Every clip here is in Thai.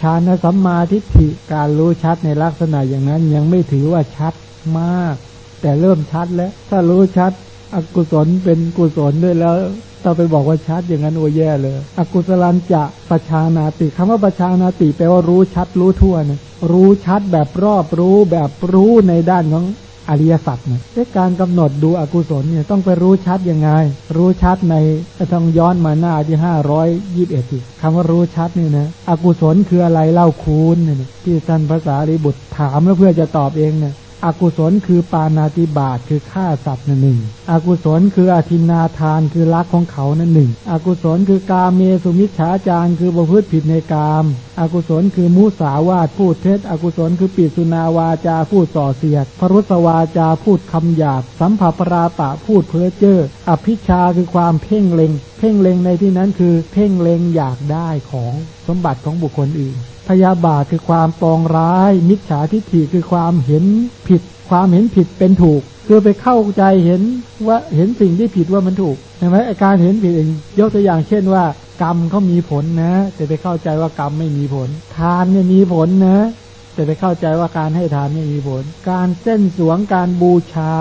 ฌานสัมมาทิฏฐิการรู้ชัดในลักษณะอย่างนั้น ยังไม่ถือว่าชัดมาก แต่เริ่มชัดแล้ว ถ้ารู้ชัด อกุศลเป็นกุศลด้วยแล้วถ้าไปบอกว่าชัดอย่างนั้นโอ้แย่เลย อกุศลันจะประชานาติคำว่าประชานาติแปลว่ารู้ชัดรู้ทั่วนะรู้ชัดแบบรอบรู้แบบรู้ในด้านของ อริยสัจเนี่ยการกำหนดดูอกุศลเนี่ยต้องไปรู้ชัดยังไง รู้ชัดในต้องย้อนมาหน้าที่ห้าร้อยยี่สิบเอ็ดคำว่ารู้ชัดเนี่ยนะอกุศลคืออะไรเล่าคูณเนี่ยที่ท่านภาษาริบุตรถามแล้วเพื่อจะตอบเองเนี่ย อกุศลคือปานาติบาตคือฆ่าสัตว์นั่นหนึ่งอกุศลคืออธินาทานคือรักของเขานั่นหนึ่งอกุศลคือกาเมสุมิชฌาจารคือประพฤติผิดในกามอกุศลคือมุสาวาทพูดเท็จอกุศลคือปิสุนาวาจาพูดส่อเสียด พรุสวาจาพูดคำหยาบ สัมผัสปราปะพูดเพ้อเจ้ออภิชาคือความเพ่งเล็ง เพ่งเล็งในที่นั้นคือเพ่งเล็งอยากได้ของสมบัติของบุคคลอื่น พยาบาทคือความปองร้าย มิจฉาทิฏฐิคือความเห็นผิด ความเห็นผิดเป็นถูก คือไปเข้าใจเห็นว่าเห็นสิ่งที่ผิดว่ามันถูกใช่ไหมอาการเห็นผิดเองยกตัวอย่างเช่นว่า กรรมเขามีผลนะ แต่ไปเข้าใจว่ากรรมไม่มีผล ทานเนี่ยมีผลนะแต่ไปเข้าใจว่าการให้ทานไม่มีผล การเส้นสวงการบูชา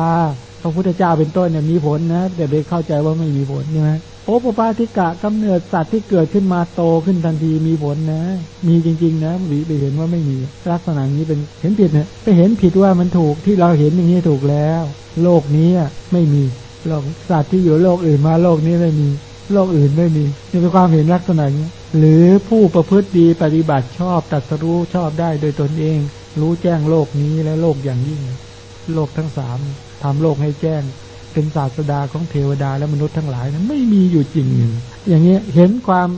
พระพุทธเจ้าเป็นต้นเนี่ยมีผลนะแต่ไปเข้าใจว่าไม่มีผลใช่ไหมโอปปาติกะกำเนิดสัตว์ที่เกิดขึ้นมาโตขึ้นทันทีมีผลนะ มีจริง ๆ นะหวีไปเห็นว่าไม่มีลักษณะนี้เป็นเห็นผิดเนี่ยไปเห็นผิดว่ามันถูกที่เราเห็นอย่างนี้ถูกแล้ว โลกนี้ไม่มีโลกสัตว์ที่อยู่โลกอื่นมาโลกนี้ไม่มี โลกอื่นไม่มีนี่เป็นความเห็นลักษณะนี้หรือผู้ประพฤติดีปฏิบัติชอบตัดสรู้ชอบได้โดยตนเอง รู้แจ้งโลกนี้และโลกอย่างยิ่ง โลกทั้งสาม ทำโลกให้แจ้ง เป็นศาสดาของเทวดาและมนุษย์ทั้งหลายนะไม่มีอยู่จริงอย่างนี้เห็นความ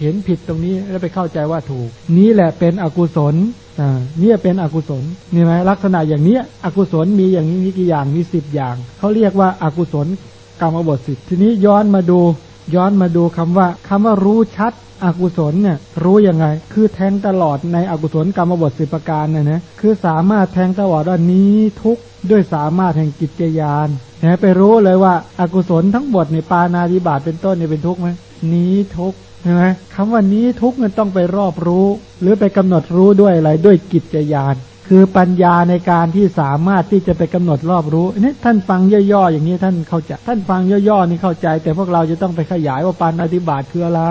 เห็นผิดตรงนี้แล้วไปเข้าใจว่าถูก นี้แหละเป็นอกุศลอ่านี่เป็นอกุศลนี่ไหมลักษณะอย่างนี้อกุศลมีอย่างนี้มีกี่อย่างมีสิบอย่างเขาเรียกว่าอากุศลกรรมบทสิบทีนี้ย้อนมาดู ย้อนมาดูคำว่าคำว่ารู้ชัดอกุศลเนี่ยรู้ยังไง คือแทงตลอดในอกุศลกรรมบทสิบประการเนี่ยนะคือสามารถแทงตลอดว่านี้ทุกด้วยสามารถแห่งกิจยานนะไปรู้เลยว่าอากุศลทั้งหมดในปานาธิบาตเป็นต้นเนี่ยเป็นทุกข์ไหมนี้ทุกข์ใช่ไหมคำว่านี้ทุกข์มันต้องไปรอบรู้ หรือไปกำหนดรู้ด้วยอะไรด้วยกิจยาน คือปัญญาในการที่สามารถที่จะไปกำหนดรอบรู้นี่ท่านฟังย่อๆอย่างนี้ท่านเข้าใจท่านฟังย่อๆนี่เข้าใจ แต่พวกเราจะต้องไปขยายว่าปานาธิบาตคืออะไร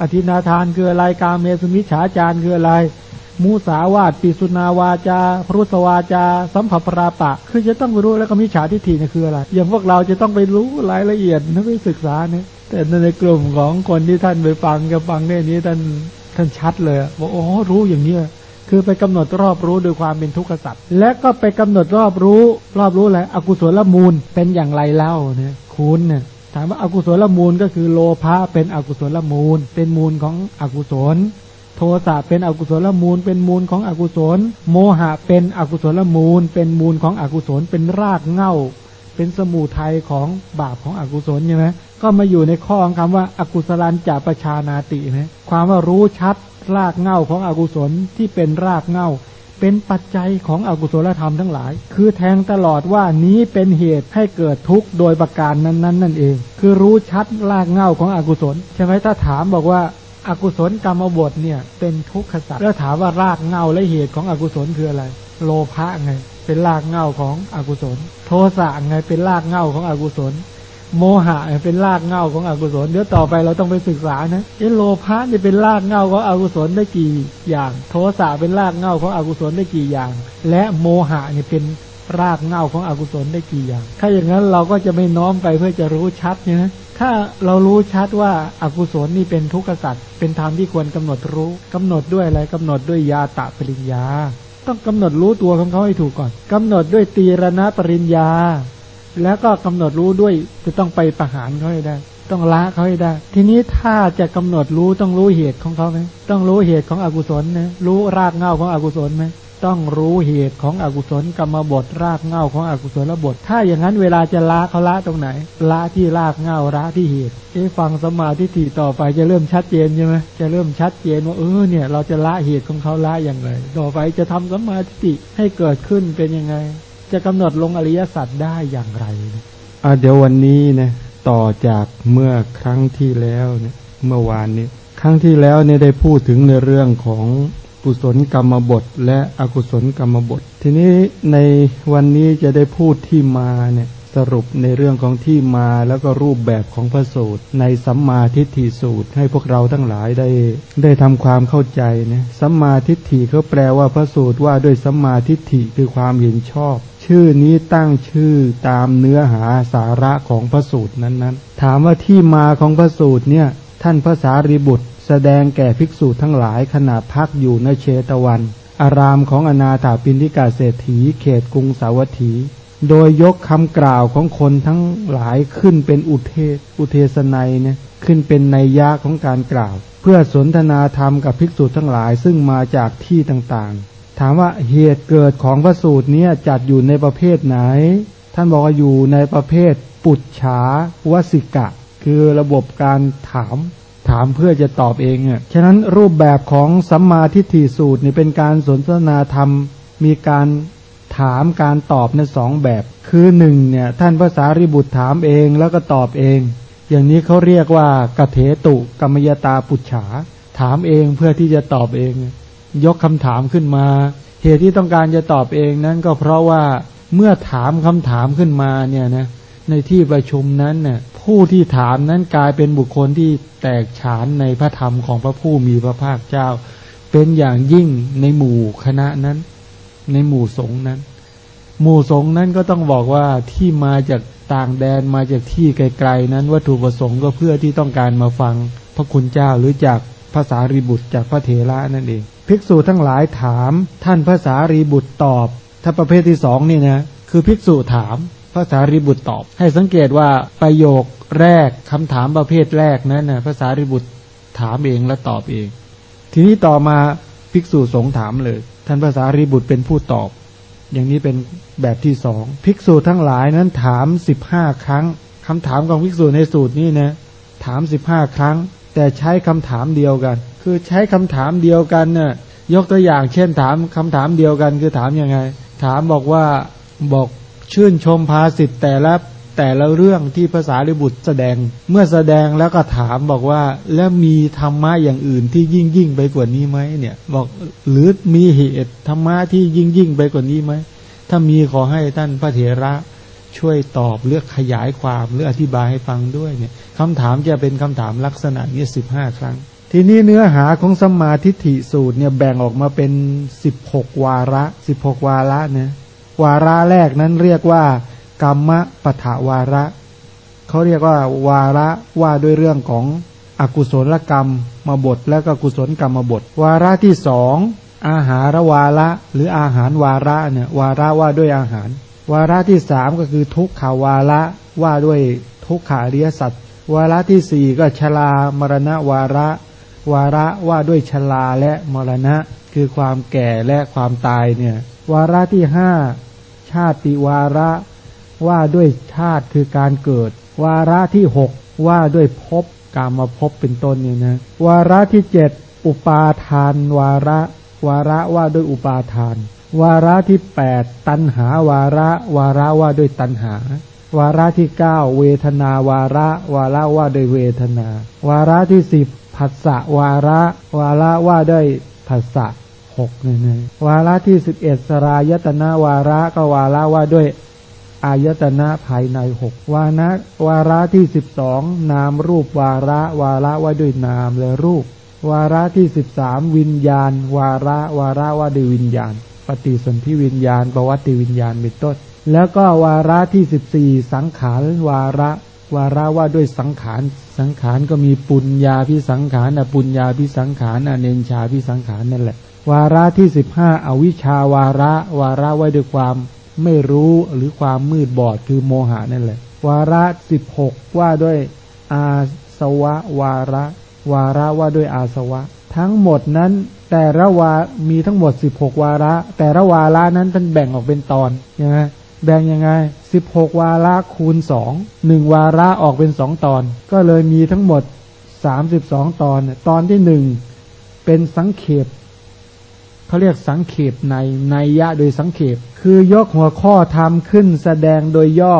อธินาทานคืออะไรกาเมสุมิฉาจารคืออะไร มูสาวาตปิสุนาวาจาพรุสวาจา สัมผัสปราปะ คือจะต้องไปรู้แล้วก็มิฉาทิฏฐินี่คืออะไร อย่างพวกเราจะต้องไปรู้รายละเอียดนะไปศึกษาเนี่ยแต่ในกลุ่มของคนที่ท่านไปฟังกับฟังเนี่ยนี้ท่านท่านชัดเลยบอกโอ้รู้อย่างเนี้ย คือไปกำหนดรอบรู้โดยความเป็นทุกข์สัตว์และก็ไปกำหนดรอบรู้ รอบรู้อะไรอกุศลมูลเป็นอย่างไรเล่าเนี่ยคุณเนี่ยถามว่าอากุศลมูลก็คือโลภะเป็นอกุศลมูล เป็นมูลของอกุศล โทสะเป็นอกุศลมูล เป็นมูลของอกุศล โมหะเป็นอกุศลมูล เป็นมูลของอกุศล เป็นรากเง่า เป็นสมูทัยของบาปของอกุศลใช่ไหม ก็มาอยู่ในข้อของคำว่าอากุศลันจะประชานาตินะความว่ารู้ชัดรากเง่าของอกุศลที่เป็นรากเง่า เป็นปัจจัยของอกุศลธรรมทั้งหลาย คือแทงตลอดว่านี้เป็นเหตุให้เกิดทุกข์โดยประการนั้นๆนั่นเอง คือรู้ชัดรากเง่าของอกุศลใช่ไหมถ้าถามบอกว่าอากุศลกรรมบทเนี่ยเป็นทุกขสัตว์แล้วถามว่ารากเง่าและเหตุของอกุศลคืออะไร โลภะไง เป็นรากเง่าของอกุศล โทสะไงเป็นรากเง่าของอกุศล โมหะเป็นรากเงาของอกุศลเดี๋ยวต่อไปเราต้องไปศึกษานะเอโลภะนี่เป็นรากเงาของอกุศลได้กี่อย่าง โทสะเป็นรากเงาของอกุศลได้กี่อย่าง และโมหะนี่เป็นรากเงาของอกุศลได้กี่อย่าง ถ้าอย่างนั้นเราก็จะไม่น้อมไปเพื่อจะรู้ชัดนะถ้าเรารู้ชัดว่าอากุศลนี่เป็นทุกข์สัตว์เป็นธรรมที่ควรกำหนดรู้กำหนดด้วยอะไรกำหนดด้วยยาตะปริญญา ต้องกำหนดรู้ตัวของเขาให้ถูกก่อนกำหนดด้วยตีรณปริญญา แล้วก็กำหนดรู้ด้วยจะต้องไปประหารเขาให้ได้ ต้องละเขาให้ได้ ทีนี้ถ้าจะกำหนดรู้ต้องรู้เหตุของเขาไหมต้องรู้เหตุของอกุศลนะรู้รากเง้าของอกุศลไหมต้องรู้เหตุของอกุศลกรรมบทรากเง่าของอกุศลบท ถ้าอย่างนั้นเวลาจะละเขาละตรงไหนละที่รากเง่าละที่เหตุเอ๊ฟังสมาธิถี่ต่อไปจะเริ่มชัดเจนใช่ไหมจะเริ่มชัดเจนว่าเออเนี่ย เราจะละเหตุของเขาละอย่างไร ต่อไปจะทำสมาธิให้เกิดขึ้นเป็นยังไง จะกำหนดลงอริยสัจได้อย่างไรอ่าเดี๋ยววันนี้นะต่อจากเมื่อครั้งที่แล้วเนี่ยเมื่อวานนี้ ครั้งที่แล้วเนี่ยได้พูดถึงในเรื่องของกุศลกรรมบท และอกุศลกรรมบท ทีนี้ในวันนี้จะได้พูดที่มาเนี่ย สรุปในเรื่องของที่มาแล้วก็รูปแบบของพระสูตร ในสัมมาทิฏฐิสูตร ให้พวกเราทั้งหลายได้ได้ทำความเข้าใจนะสัมมาทิฏฐิเขาแปลว่าพระสูตรว่าด้วยสัมมาทิฏฐิคือความเห็นชอบ ชื่อนี้ตั้งชื่อตามเนื้อหาสาระของพระสูตรนั้นๆ ถามว่าที่มาของพระสูตรเนี่ยท่านพระสารีบุตร แสดงแก่ภิกษุทั้งหลายขณะพักอยู่ในเชตวัน อารามของอนาถาปินทิกาเศรษฐีเขตกรุงสาวัตถี โดยยกคำกล่าวของคนทั้งหลายขึ้นเป็นอุเทศอุเทศนัยเนี่ยขึ้นเป็นนัยะของการกล่าว เพื่อสนทนาธรรมกับภิกษุทั้งหลายซึ่งมาจากที่ต่างๆ ถามว่าเหตุเกิดของพระสูตรนี้จัดอยู่ในประเภทไหน ท่านบอกว่าอยู่ในประเภทปุจฉาวสิกะ คือระบบการถามถามเพื่อจะตอบเองอะฉะนั้นรูปแบบของสัมมาทิฏฐิสูตรนี่เป็นการสนทนาธรรม มีการ ถามการตอบในสองแบบ คือหนึ่งเนี่ย ท่านภาษาริบุตรถามเองแล้วก็ตอบเอง อย่างนี้เขาเรียกว่ากเถตุกรรมยตาปุจฉา ถามเองเพื่อที่จะตอบเอง ยกคำถามขึ้นมา เหตุที่ต้องการจะตอบเองนั้นก็เพราะว่าเมื่อถามคำถามขึ้นมาเนี่ยนะในที่ประชุมนั้นเนี่ยผู้ที่ถามนั้นกลายเป็นบุคคลที่แตกฉานในพระธรรมของพระผู้มีพระภาคเจ้า เป็นอย่างยิ่งในหมู่คณะนั้น ในหมู่สงนั้น หมู่สงนั้นก็ต้องบอกว่าที่มาจากต่างแดนมาจากที่ไกลๆนั้น วัตถุประสงค์ก็เพื่อที่ต้องการมาฟังพระคุณเจ้าหรือจากภาษารีบุตรจากพระเถระนั่นเอง ภิกษุทั้งหลายถาม ท่านภาษารีบุตรตอบ ถ้าประเภทที่สองนี่นะคือภิกษุถามภาษารีบุตรตอบ ให้สังเกตว่าประโยคแรกคำถามประเภทแรกนั้นนะภาษารีบุตรถามเองและตอบเอง ทีนี้ต่อมาภิกษุสงถามเลย ท่านภาษารีบุตรเป็นผู้ตอบ อย่างนี้เป็นแบบที่สองภิกษุทั้งหลายนั้นถามสิบห้าครั้งคำถามของภิกษุในสูตรนี้นะถามสิบห้าครั้ง แต่ใช้คำถามเดียวกัน คือใช้คำถามเดียวกันนะ่ะยกตัวอย่างเช่นถามคำถามเดียวกันคือถามยังไง ถามบอกว่าบอกชื่นชมภาสิทธ์แต่ละ แต่ละเรื่องที่ภาษาลิบุตรแสดงเมื่อแสดงแล้วก็ถามบอกว่า แล้วมีธรรมะอย่างอื่นที่ยิ่งยิ่งไปกว่านี้ไหมเนี่ย บอกหรือมีเหตุธรรมะที่ยิ่งยิ่งไปกว่านี้ไหมถ้ามีขอให้ท่านพระเถระช่วยตอบเลือกขยายความหรืออธิบายให้ฟังด้วยเนี่ยคำถามจะเป็นคำถามลักษณะนี้สิบห้าครั้ง ทีนี้เนื้อหาของสมาธิฐิสูตรเนี่ยแบ่งออกมาเป็นสิบหกวาระสิบหกวาระนี่ยวาระแรกนั้นเรียกว่า กรรมปถาวาระเขาเรียกว่าวาระว่าด้วยเรื่องของอกุศลกรรมมาบทและก็กุศลกรรมมาบท วาระที่สองอาหารวาระหรืออาหารวาระเนี่ยวาระว่าด้วยอาหาร วาระที่สามก็คือทุกขาวาระว่าด้วยทุกขาริยสัตว์วาระที่สี่ก็ชลามรณะวาระ วาระว่าด้วยชลาและมรณะ คือความแก่และความตายเนี่ยวาระที่ห้าชาติวาระ ว่าด้วยชาติคือการเกิด วาระที่หกว่าด้วยภพกามาภพเป็นต้นเนี่ยนะ วาระที่เจ็ดอุปาทาน วาระ วาระว่าด้วยอุปาทาน วาระที่แปดตัณหาวาระ วาระว่าด้วยตัณหา วาระที่เก้าเวทนาวาระ วาระว่าด้วยเวทนา วาระที่สิบผัสสะวาระ วาระว่าด้วยผัสสะหกเนี่ยนะวาระที่สิบเอ็ดสรายตนาวาระก็วาระว่าด้วย อายตนะภายในหกวานะวาระที่สิบสองนามรูปวาระวาระว่าด้วยนามและรูป วาระที่สิบสามวิญญาณ วาระวาระว่าด้วยวิญญาณ ปฏิสนธิวิญญาณประวัติวิญญาณเป็นต้นแล้วก็วาระที่สิบสี่สังขารวาระ วาระว่าด้วยสังขารสังขารก็มีปุญญาพิสังขารอปุญญาพิสังขารอเนนชาพิสังขารนั่นแหละ วาระที่สิบห้าอวิชาวาระ วาระไว้ด้วยความ ไม่รู้หรือความมืดบอดคือโมหะนั่นแหละ วาระสิบหกว่าด้วยอาสวะ วาระ วาระว่าด้วยอาสวะ ทั้งหมดนั้นแต่ละวามีทั้งหมดสิบหกวาระ แต่ละวาระนั้นท่านแบ่งออกเป็นตอนยังไงแบ่งยังไงสิบหกวาระคูณสองหนึ่งวาระออกเป็นสองตอน ก็เลยมีทั้งหมดสามสิบสองตอน ตอนที่หนึ่งเป็นสังเขป เขาเรียกสังเขปในในยะโดยสังเขปคือยกหัวข้อทำขึ้นแสดงโดยย่อ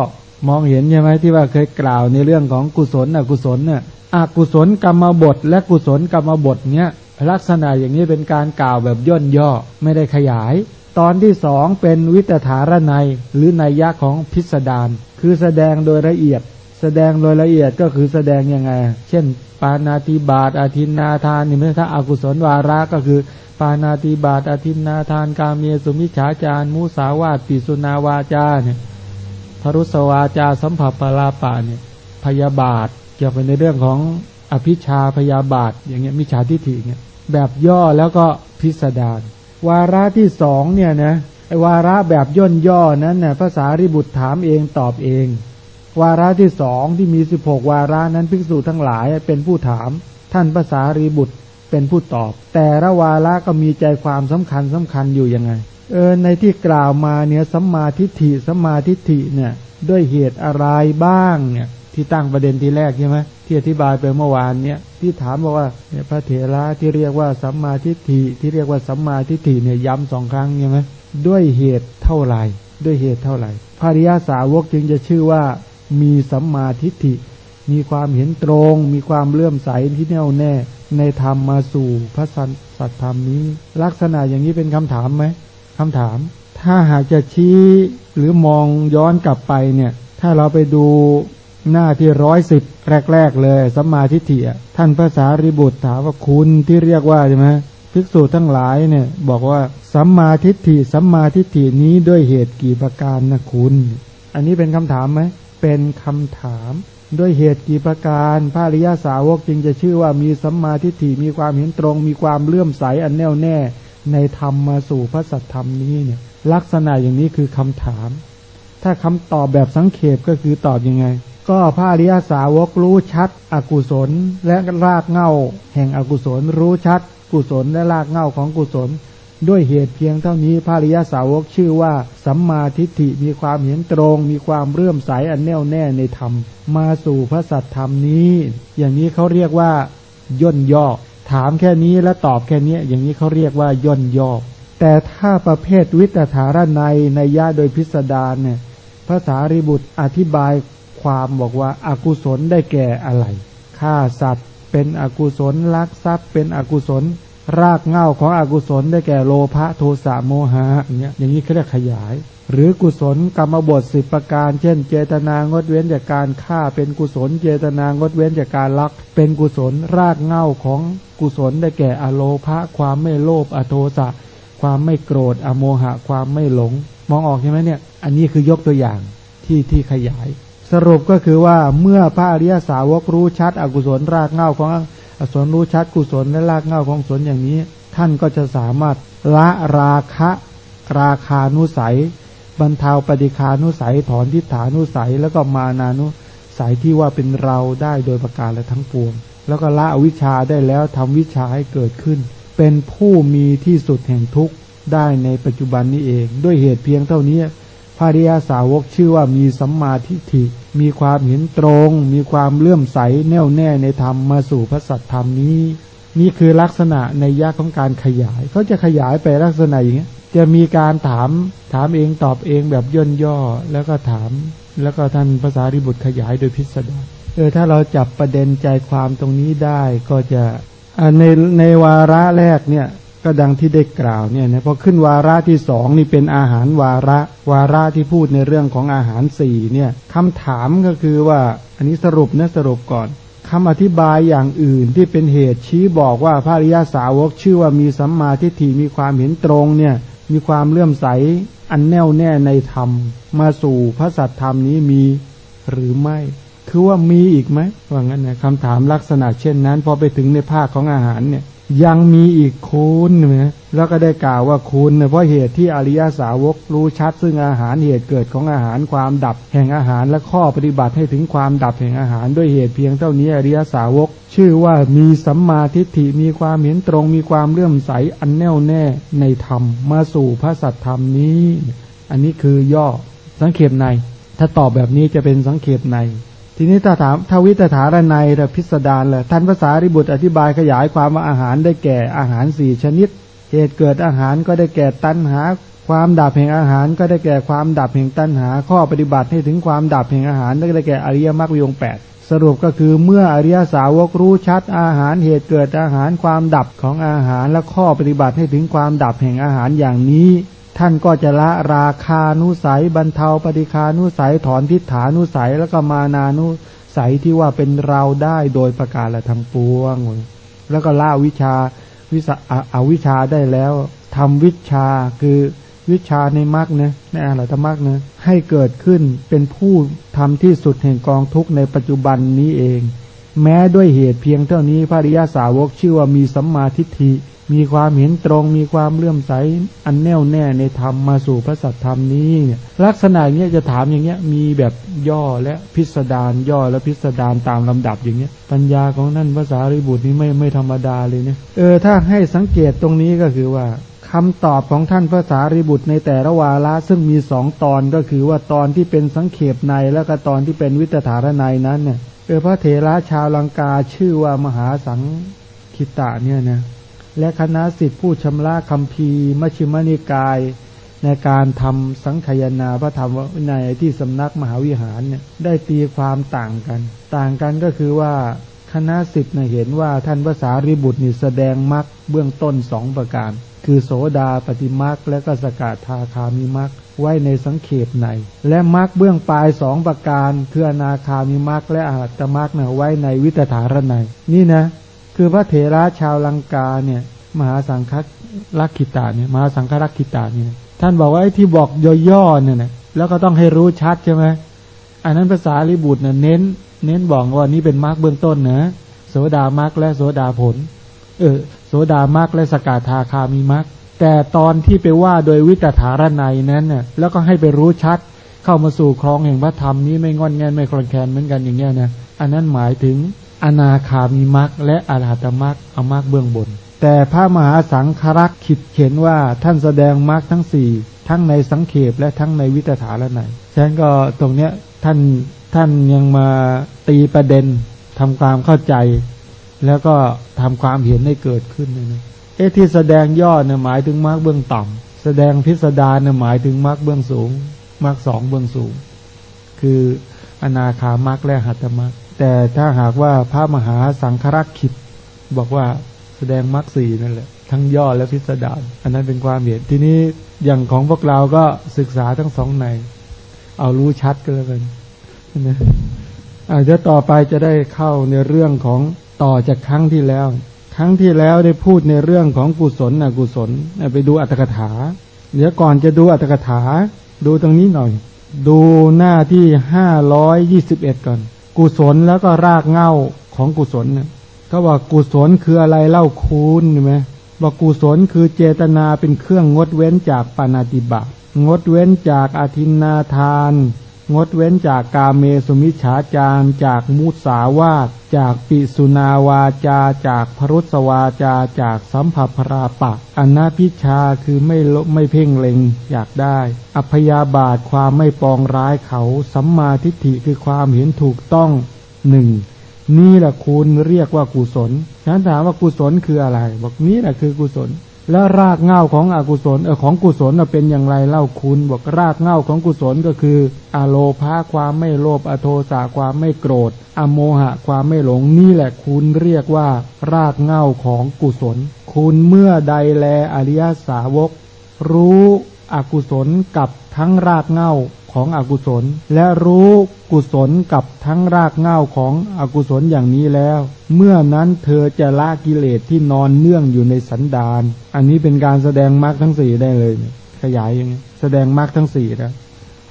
มองเห็นใช่ไหมที่ว่าเคยกล่าวในเรื่องของกุศลอกุศลเนี่ยอกุศลกรรมบท และกุศลกรรมบทเนี้ยลักษณะอย่างนี้เป็นการกล่าวแบบย่นย่อไม่ได้ขยาย ตอนที่สองเป็นวิตถารนัยหรือนัยยะของพิสดารคือแสดงโดยละเอียด สดงโดยละเอียดก็คือแสดงยังไง เช่น ปานาติบาตอาทินนาทานนี่ไม่ถ้าอากุศลวาระก็คือ ปานาติบาตอาทินนาทานกาเมียสุมิฉาจารมุสาวาตปิสุนาวาจาเนี่ยพรุสวาจาสัมผัสปลาปะเนี่ยพยาบาทเกี่ยวกับในเรื่องของอภิชาพยาบาท อย่างเงี้ยมิจฉาทิฏฐิเนี่ยแบบย่อแล้วก็พิสดารวาระที่สองเนี่ยนะไอวาระแบบย่นย่อนั้นน่ะภาษาริบุตรถามเองตอบเอง วาระที่สองที่มีสิบหกวาระนั้นภิกษุทั้งหลายเป็นผู้ถาม ท่านภาษารีบุตรเป็นผู้ตอบ แต่ละวาระก็มีใจความสำคัญสำคัญอยู่ยังไง เออในที่กล่าวมาเนี่ยสัมมาทิฏฐิสัมมาทิฏฐิเนี่ยด้วยเหตุอะไรบ้างเนี่ยที่ตั้งประเด็นที่แรกใช่ไหมที่อธิบายไปเมื่อวานเนี่ยที่ถามบอกว่าเนี่ยพระเถระที่เรียกว่าสัมมาทิฏฐิที่เรียกว่าสัมมาทิฏฐิเนี่ยย้ำสองครั้งใช่ไหมด้วยเหตุเท่าไหร่ ด้วยเหตุเท่าไหร่พระริยาสาวกจึงจะชื่อว่า มีสัมมาทิฏฐิ มีความเห็นตรง มีความเลื่อมใสที่แน่วแน่ ในธรรมมาสู่พระสัตธรรมนี้ ลักษณะอย่างนี้เป็นคำถามไหมคำถาม ถ้าหากจะชี้หรือมองย้อนกลับไปเนี่ย ถ้าเราไปดูหน้าที่ร้อยสิบแรก ๆ เลยสัมมาทิฏฐิท่านภาษาริบุตรถามว่าคุณที่เรียกว่าใช่ไหมภิกษุทั้งหลายเนี่ยบอกว่าสัมมาทิฏฐิสัมมาทิฏฐินี้ด้วยเหตุกี่ประการนะคุณ อันนี้เป็นคำถามไหม เป็นคำถาม ด้วยเหตุกี่ประการพระริยาสาวกจึงจะชื่อว่ามีสัมมาทิฏฐิมีความเห็นตรง มีความเลื่อมใสอันแน่วแน่ ในธรรมมาสู่พระสัทธรรมนี้เนี่ย ลักษณะอย่างนี้คือคำถาม ถ้าคำตอบแบบสังเขปก็คือตอบยังไง ก็พระริยาสาวกรู้ชัด อกุศลและรากเง่า แห่งอกุศลรู้ชัด กุศลและรากเง่าของกุศล ด้วยเหตุเพียงเท่านี้พระริยาสาวกชื่อว่า สัมมาทิฏฐิมีความเห็นตรง มีความเรื่อมใสอันแน่วแน่ในธรรม มาสู่พระสัตธรรมนี้ อย่างนี้เขาเรียกว่า ย่นย่อ ถามแค่นี้แล้วตอบแค่นี้อย่างนี้เขาเรียกว่าย่นย่อ แต่ถ้าประเภทวิตถารในในย่าโดยพิสดารเนี่ยภาษาริบุตรอธิบายความบอกว่าอากุศลได้แก่อะไรฆ่าสัตว์ เป็นอกุศลลักทรัพย์ เป็นอกุศล รากเง้าของอกุศลได้แก่โลภะโทสะโมหะอย่างเงี้ยอย่างนี้เขาเรียกขยาย หรือกุศลกรรมบทสิบประการ เช่น เจตนางดเว้นจากการฆ่าเป็นกุศล เจตนางดเว้นจากการลัก เป็นกุศลรากเง้าของกุศลได้แก่อโลภะความไม่โลภอโทสะความไม่โกรธอโมหะ ความไม่หลง มองออกใช่ไหมเนี่ย อันนี้คือยกตัวอย่างที่ที่ขยาย สรุปก็คือว่าเมื่อพระอริยสาวกรู้ชัดอกุศลรากเง้าของ อสนรู้ชัดกุศลและรากเง้าของสนอย่างนี้ ท่านก็จะสามารถละราคะราคานุสัย บรรเทาปฏิคานุสัย ถอนทิฏฐานุสัย แล้วก็มานานุสัยที่ว่าเป็นเราได้โดยประการและทั้งปวง แล้วก็ละวิชาได้แล้วทำวิชาให้เกิดขึ้น เป็นผู้มีที่สุดแห่งทุกข์ได้ในปัจจุบันนี้เอง ด้วยเหตุเพียงเท่านี้ พระริยาสาวกชื่อว่ามีสัมมาทิฏฐิ มีความเห็นตรง มีความเลื่อมใสแน่วแน่ในธรรมมาสู่พระสัตธรรมนี้ นี่คือลักษณะในยะของการขยาย เขาจะขยายไปลักษณะอย่างนี้จะมีการถามถามเองตอบเองแบบย่นย่อแล้วก็ถาม แล้วก็ท่านภาษาริบุตรขยายโดยพิสดารเออถ้าเราจับประเด็นใจความตรงนี้ได้ก็จะในในวาระแรกเนี่ย ก็ดังที่ได้กล่าวเนี่ยนะพอขึ้นวาระที่สองนี่เป็นอาหารวาระ วาระที่พูดในเรื่องของอาหารสี่เนี่ยคำถามก็คือว่า อันนี้สรุปนะสรุปก่อนคำอธิบายอย่างอื่นที่เป็นเหตุชี้บอกว่าพระริยาสาวกชื่อว่ามีสัมมาทิฏฐิมีความเห็นตรงเนี่ยมีความเลื่อมใสอันแน่วแน่ในธรรม มาสู่พระสัตธรรมนี้มีหรือไม่ คือว่ามีอีกไหมว่างั้นนะคำถามลักษณะเช่นนั้น พอไปถึงในภาคของอาหารเนี่ย ยังมีอีกคุณนะแล้วก็ได้กล่าวว่าคุณเพราะเหตุที่อริยสาวกรู้ชัด ซึ่งอาหารเหตุเกิดของอาหารความดับ แห่งอาหารและข้อปฏิบัติให้ถึงความดับแห่งอาหารด้วยเหตุเพียงเท่านี้อริยสาวก ชื่อว่ามีสัมมาทิฏฐิมีความเห็นตรง มีความเลื่อมใสอันแน่วแน่ในธรรมมาสู่พระสัตธรรมนี้ อันนี้คือย่อสังเขปใน ถ้าตอบแบบนี้จะเป็นสังเขปใน ทีนี้ถ้าถามทวิตถารนัยพิสดารเลยท่านภาษาริบุตรอธิบายขยายความว่าอาหารได้แก่อาหารสี่ชนิด เหตุเกิดอาหารก็ได้แก่ตัณหา ความดับแห่งอาหารก็ได้แก่ความดับแห่งตัณหา ข้อปฏิบัติให้ถึงความดับแห่งอาหารก็ได้แก่อริยมรรควิองแปดสรุปก็คือเมื่ออริยสาวกรู้ชัดอาหารเหตุเกิดอาหารความดับของอาหารและข้อปฏิบัติให้ถึงความดับแห่งอาหารอย่างนี้ ท่านก็จะละราคานุสัยบรรเทาปฏิคานุสัยถอนทิฏฐานุสัยแล้วก็มานานุสัยที่ว่าเป็นเราได้โดยประการละทั้งปวง แล้วก็ละวิชาวิสอาวิชาได้แล้วทำวิชาคือวิชาในมรรคนะในอรหัตมรรคนะให้เกิดขึ้นเป็นผู้ทำที่สุดแห่งกองทุกในปัจจุบันนี้เอง แม้ด้วยเหตุเพียงเท่านี้พระริยาสาวกชื่อว่ามีสัมมาทิฏฐิ มีความเห็นตรง มีความเลื่อมใสอันแน่วแน่ในธรรมมาสู่พระสัทธรรมนี้เนี่ยลักษณะเนี้ยจะถามอย่างเงี้ยมีแบบย่อและพิสดารย่อและพิสดารตามลำดับอย่างเงี้ยปัญญาของนั่นภาษาริบุตรนี้ไม่ไม่ธรรมดาเลยเนี่ยเออถ้าให้สังเกตตรงนี้ก็คือว่าคำตอบของท่านพระสารีบุตรในแต่ละวาระซึ่งมีสองตอนก็คือว่าตอนที่เป็นสังเขปในแล้วก็ตอนที่เป็นวิตถารในนั้นเนี่ย เออพระเถระชาวลังกาชื่อว่ามหาสังคิตะเนี่ยนะและคณะสิทธิผู้ชำระคำพีมชิมนิกาย ในการทำสังขยนาพระธรรมในที่สำนักมหาวิหารเนี่ยได้ตีความต่างกัน ต่างกันก็คือว่าคณะสิทธิ์เห็นว่าท่านภาษาริบุตรนี่แสดงมรรคเบื้องต้นสองประการ คือโสดาปฏิมรรคและก็สกาธาคามิมรรคไว้ในสังเขปในและมรรคเบื้องปลายสองประการคืออนาคามิมรรคและอาหัตมรรคเนี่ยไว้ในวิตถารในนี่นะ คือพระเถระชาวลังกาเนี่ย มหาสังฆรักขิตาเนี่ยมหาสังฆรักขิตาเนี่ยท่านบอกว่าไอ้ที่บอกย่อๆเนี่ยนะแล้วก็ต้องให้รู้ชัดใช่ไหมอันนั้นภาษาลิบุตรเนี่ยเน้น เน้นบอกว่านี่เป็นมรรคเบื้องต้นนะโสดามรรคและโสดาผล เออ โสดามรรคและสกาธาคามีมรรคแต่ตอนที่ไปว่าโดยวิตถารนัยนั้นเนี่ยแล้วก็ให้ไปรู้ชัดเข้ามาสู่ครองแห่งพระธรรมนี้ไม่งอนแงนไม่คลอนแคลนเหมือนกันอย่างเงี้ยนะอันนั้นหมายถึงอนาคามีมรรคและอรหัตมรรคเอามรรคเบื้องบน แต่พระมหาสังฆรักษ์ขิดเขียนว่าท่านแสดงมรรคทั้งสี่ทั้งในสังเขปและทั้งในวิตถารนัยฉะนั้นก็ตรงเนี้ยท่านท่านยังมาตีประเด็นทำความเข้าใจ แล้วก็ทำความเห็นให้เกิดขึ้นนะเอ๊ะที่แสดงย่อเนี่ยหมายถึงมรรคเบื้องต่ำแสดงพิสดารเนี่ยหมายถึงมรรคเบื้องสูงมรรคสองเบื้องสูง คืออนาคามรรคและหัตถมรรคแต่ถ้าหากว่าพระมหาสังฆรักขิดบอกว่าแสดงมรรคสี่นั่นแหละ ทั้งย่อและพิสดารอันนั้นเป็นความเห็นทีนี้อย่างของพวกเราก็ศึกษาทั้งสองใน เอารู้ชัดก็แล้วกันนะ อาจจะต่อไปจะได้เข้าในเรื่องของต่อจากครั้งที่แล้ว ครั้งที่แล้วได้พูดในเรื่องของกุศลอกุศลไปดูอัตถกถา เดี๋ยวก่อนจะดูอัตถกถา ดูตรงนี้หน่อย ดูหน้าที่ห้าร้อยยี่สิบเอ็ดก่อน กุศลแล้วก็รากเง่าของกุศลเนี่ยเขาบอกกุศลคืออะไรเล่าคูณใช่ไหมบอกกุศลคือเจตนาเป็นเครื่องงดเว้นจากปานาติบางดเว้นจากอาทินนาทาน งดเว้นจากกาเมสุมิฉาจารจากมุสาวาตจากปิสุนาวาจา จากพรุสวาจา จากสัมผัสพราปะอนาพิชาคือไม่ลไม่เพ่งเล็งอยากได้ อัพยาบาทความไม่ปองร้ายเขาสัมมาทิฏฐิคือความเห็นถูกต้องหนึ่งนี่แหละคุณเรียกว่ากุศลฉันถามว่ากุศลคืออะไร บอกนี่แหละคือกุศล แล้วรากเง้าของอกุศลเออของกุศลเป็นอย่างไรเล่าคุณบอกรากเง้าของกุศลก็คือ อโลภาความไม่โลภอโทสาความไม่โกรธ อโมหะความไม่หลงนี่แหละคุณเรียกว่า รากเง้าของกุศล คุณเมื่อใดแลอริยสาวก รู้อกุศลกับทั้งรากเง้า ของอกุศล และรู้กุศลกับทั้งรากเง้าของอกุศลอย่างนี้แล้ว เมื่อนั้นเธอจะละกิเลสที่นอนเนื่องอยู่ในสันดาน อันนี้เป็นการแสดงมรรคทั้งสี่ได้เลย ขยายอย่างนี้แสดงมรรคทั้งสี่นะ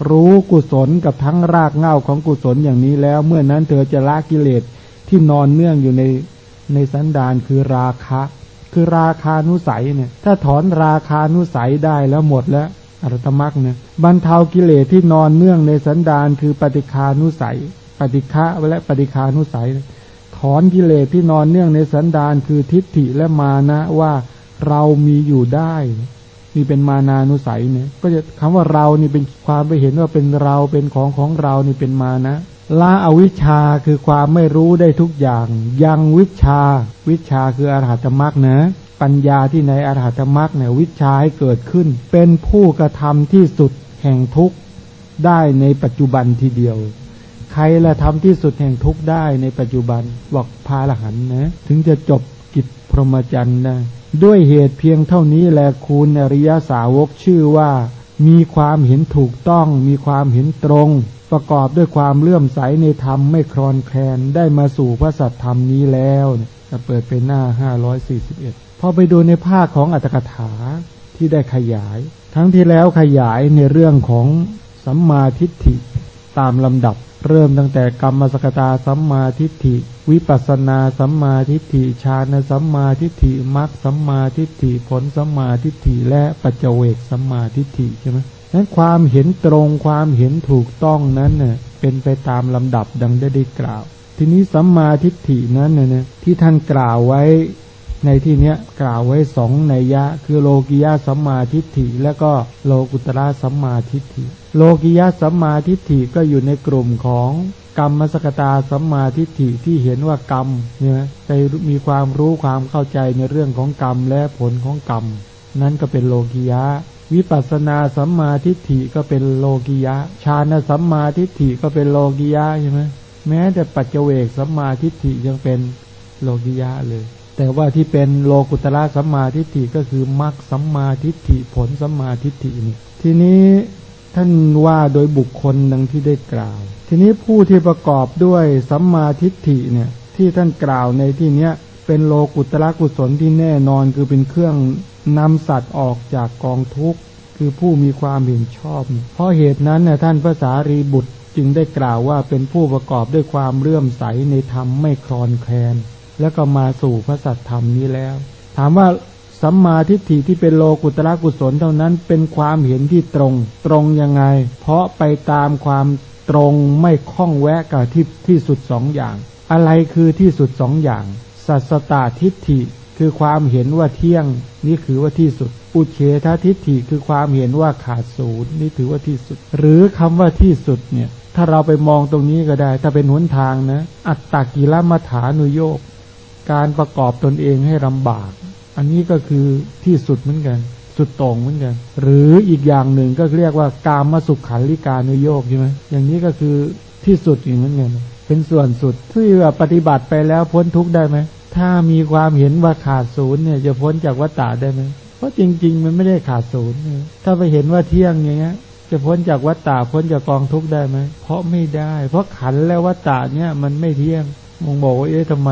รู้กุศลกับทั้งรากเง้าของกุศลอย่างนี้แล้ว เมื่อนั้นเธอจะละกิเลสที่นอนเนื่องอยู่ในในสันดานคือราคะ คือราคานุสัยเนี่ย ถ้าถอนราคานุสัยได้แล้วหมดแล้ว อรตมักเนี่ยบรรเทากิเลสที่นอนเนื่องในสันดานคือปฏิคานุสัย ปฏิฆะและปฏิคานุสัย ถอนกิเลสที่นอนเนื่องในสันดานคือทิฏฐิและมานะว่าเรามีอยู่ได้นี่เป็นมานานุสัยเนี่ยก็จะคำว่าเรานี่เป็นความไปเห็นว่าเป็นเราเป็นของของเรานี่เป็นมานะละอวิชชาคือความไม่รู้ได้ทุกอย่าง ยังวิชา วิชาคืออรหัตมรรคนะ ปัญญาที่ในอรหัตมรรคเนี่ยวิชาให้เกิดขึ้น เป็นผู้กระทำที่สุดแห่งทุกข์ได้ในปัจจุบันทีเดียว ใครละทำที่สุดแห่งทุกข์ได้ในปัจจุบันบอกพาละหันนะ ถึงจะจบกิจพรหมจรรย์ได้ด้วยเหตุเพียงเท่านี้แลคุณอริยสาวกชื่อว่า มีความเห็นถูกต้อง มีความเห็นตรง ประกอบด้วยความเลื่อมใสในธรรมไม่คลอนแคลนได้มาสู่พระสัตธรรมนี้แล้วจะเปิดเป็นหน้า541พอไปดูในภาคของอัตถกถาที่ได้ขยาย ทั้งที่แล้วขยายในเรื่องของสัมมาทิฏฐิตามลำดับ เริ่มตั้งแต่กรรมสกตาสัมมาทิฏฐิ วิปัสสนาสัมมาทิฏฐิฌานสัมมาทิฏฐิมรรคสัมมาทิฏฐิผลสัมมาทิฏฐิและปัจเจเวกสัมมาทิฏฐิใช่ไหมนั้นความเห็นตรงความเห็นถูกต้องนั้นเน่ยเป็นไปตามลำดับดังได้ได้กล่าว ทีนี้สัมมาทิฏฐินั้นเนี่ยที่ท่านกล่าวไว้ ในที่เนี้ยกล่าวไว้สองในยะ คือโลกิยะสัมมาทิฏฐิ และก็โลกุตระสัมมาทิฏฐิ โลกิยะสัมมาทิฏฐิก็อยู่ในกลุ่มของกรรมสกตาสัมมาทิฏฐิที่เห็นว่ากรรมเนี่ยไปมีความรู้ความเข้าใจในเรื่องของกรรมและผลของกรรม นั้นก็เป็นโลกิยะ วิปัสสนาสัมมาทิฏฐิก็เป็นโลกิยะฌานสัมมาทิฏฐิก็เป็นโลกิยะใช่ไหมแม้แต่ปัจเจเวกสัมมาทิฏฐิยังเป็นโลกิยะเลย แต่ว่าที่เป็นโลกุตระสัมมาทิฏฐิก็คือมรรคสัมมาทิฏฐิผลสัมมาทิฏฐินี่ทีนี้ท่านว่าโดยบุคคลดังที่ได้กล่าว ทีนี้ผู้ที่ประกอบด้วยสัมมาทิฏฐิเนี่ยที่ท่านกล่าวในที่เนี้ยเป็นโลกุตระกุศลที่แน่นอนคือเป็นเครื่องนำสัตว์ออกจากกองทุกข์คือผู้มีความเห็นชอบ เพราะเหตุนั้นน่ยท่านพระสารีบุตรจึงได้กล่าวว่าเป็นผู้ประกอบด้วยความเลื่อมใสในธรรมไม่คลอนแคลน แล้วก็มาสู่พระสัตธรรมนี้แล้ว ถามว่าสัมมาทิฏฐิที่เป็นโลกุตระกุศลเท่านั้นเป็นความเห็นที่ตรง ตรงยังไง เพราะไปตามความตรงไม่คล้องแวะกับที่ที่สุดสองอย่าง อะไรคือที่สุดสองอย่าง สัสตาทิฏฐิคือความเห็นว่าเที่ยง นี่คือว่าที่สุด อุเฉททิฏฐิคือความเห็นว่าขาดศูนย์นี่ถือว่าที่สุด หรือคำว่าที่สุดเนี่ย ถ้าเราไปมองตรงนี้ก็ได้ ถ้าเป็นหนทางนะ อัตตกิลมัฐานุโยก การประกอบตนเองให้ลำบาก อันนี้ก็คือที่สุดเหมือนกัน สุดตรงเหมือนกัน หรืออีกอย่างหนึ่งก็เรียกว่ากามมาสุขขันลิการนุโยกใช่ไหมอย่างนี้ก็คือที่สุดอย่างนั้นไงเป็นส่วนสุดที่ว่าปฏิบัติไปแล้วพ้นทุกได้ไหมถ้ามีความเห็นว่าขาดศูนย์เนี่ย จะพ้นจากวัฏฏะได้ไหมเพราะจริง ๆ มันไม่ได้ขาดศูนย์ถ้าไปเห็นว่าเที่ยงอย่างเงี้ยจะพ้นจากวัฏฏะพ้นจากกองทุกข์ได้ไหมเพราะไม่ได้ เพราะขันและวัฏฏะเนี่ยมันไม่เที่ยงมองบอกว่าเอ๊ะทำไม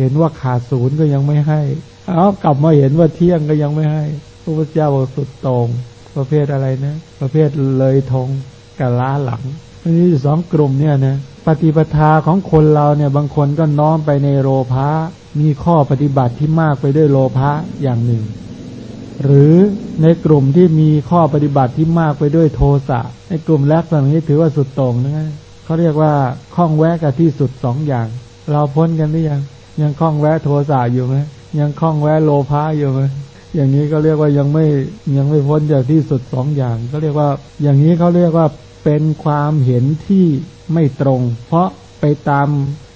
เห็นว่าขาดศูนย์ก็ยังไม่ให้เอากลับมาเห็นว่าเที่ยงก็ยังไม่ให้ พระพุทธเจ้าบอกสุดตรง ประเภทอะไรนะ ประเภทเลยทงกับล้าหลังอันนี้สองกลุ่มเนี่ยนะปฏิปทาของคนเราเนี่ยบางคนก็น้อมไปในโลภะมีข้อปฏิบัติที่มากไปด้วยโลภะอย่างหนึ่ง หรือในกลุ่มที่มีข้อปฏิบัติที่มากไปด้วยโทสะในกลุ่มแรกแบบนี้ถือว่าสุดตรงนะเขาเรียกว่าข้องแวะกับที่สุดสองอย่าง เราพ้นกันหรือยัง ยังคล้องแวะโทสะอยู่ไหมยังคล้องแวะโลภะอยู่ไหมอย่างนี้ก็เรียกว่ายังไม่ยังไม่พ้นจากที่สุดสองอย่าง ก็เรียกว่า อย่างนี้เขาเรียกว่าเป็นความเห็นที่ไม่ตรง เพราะไปตาม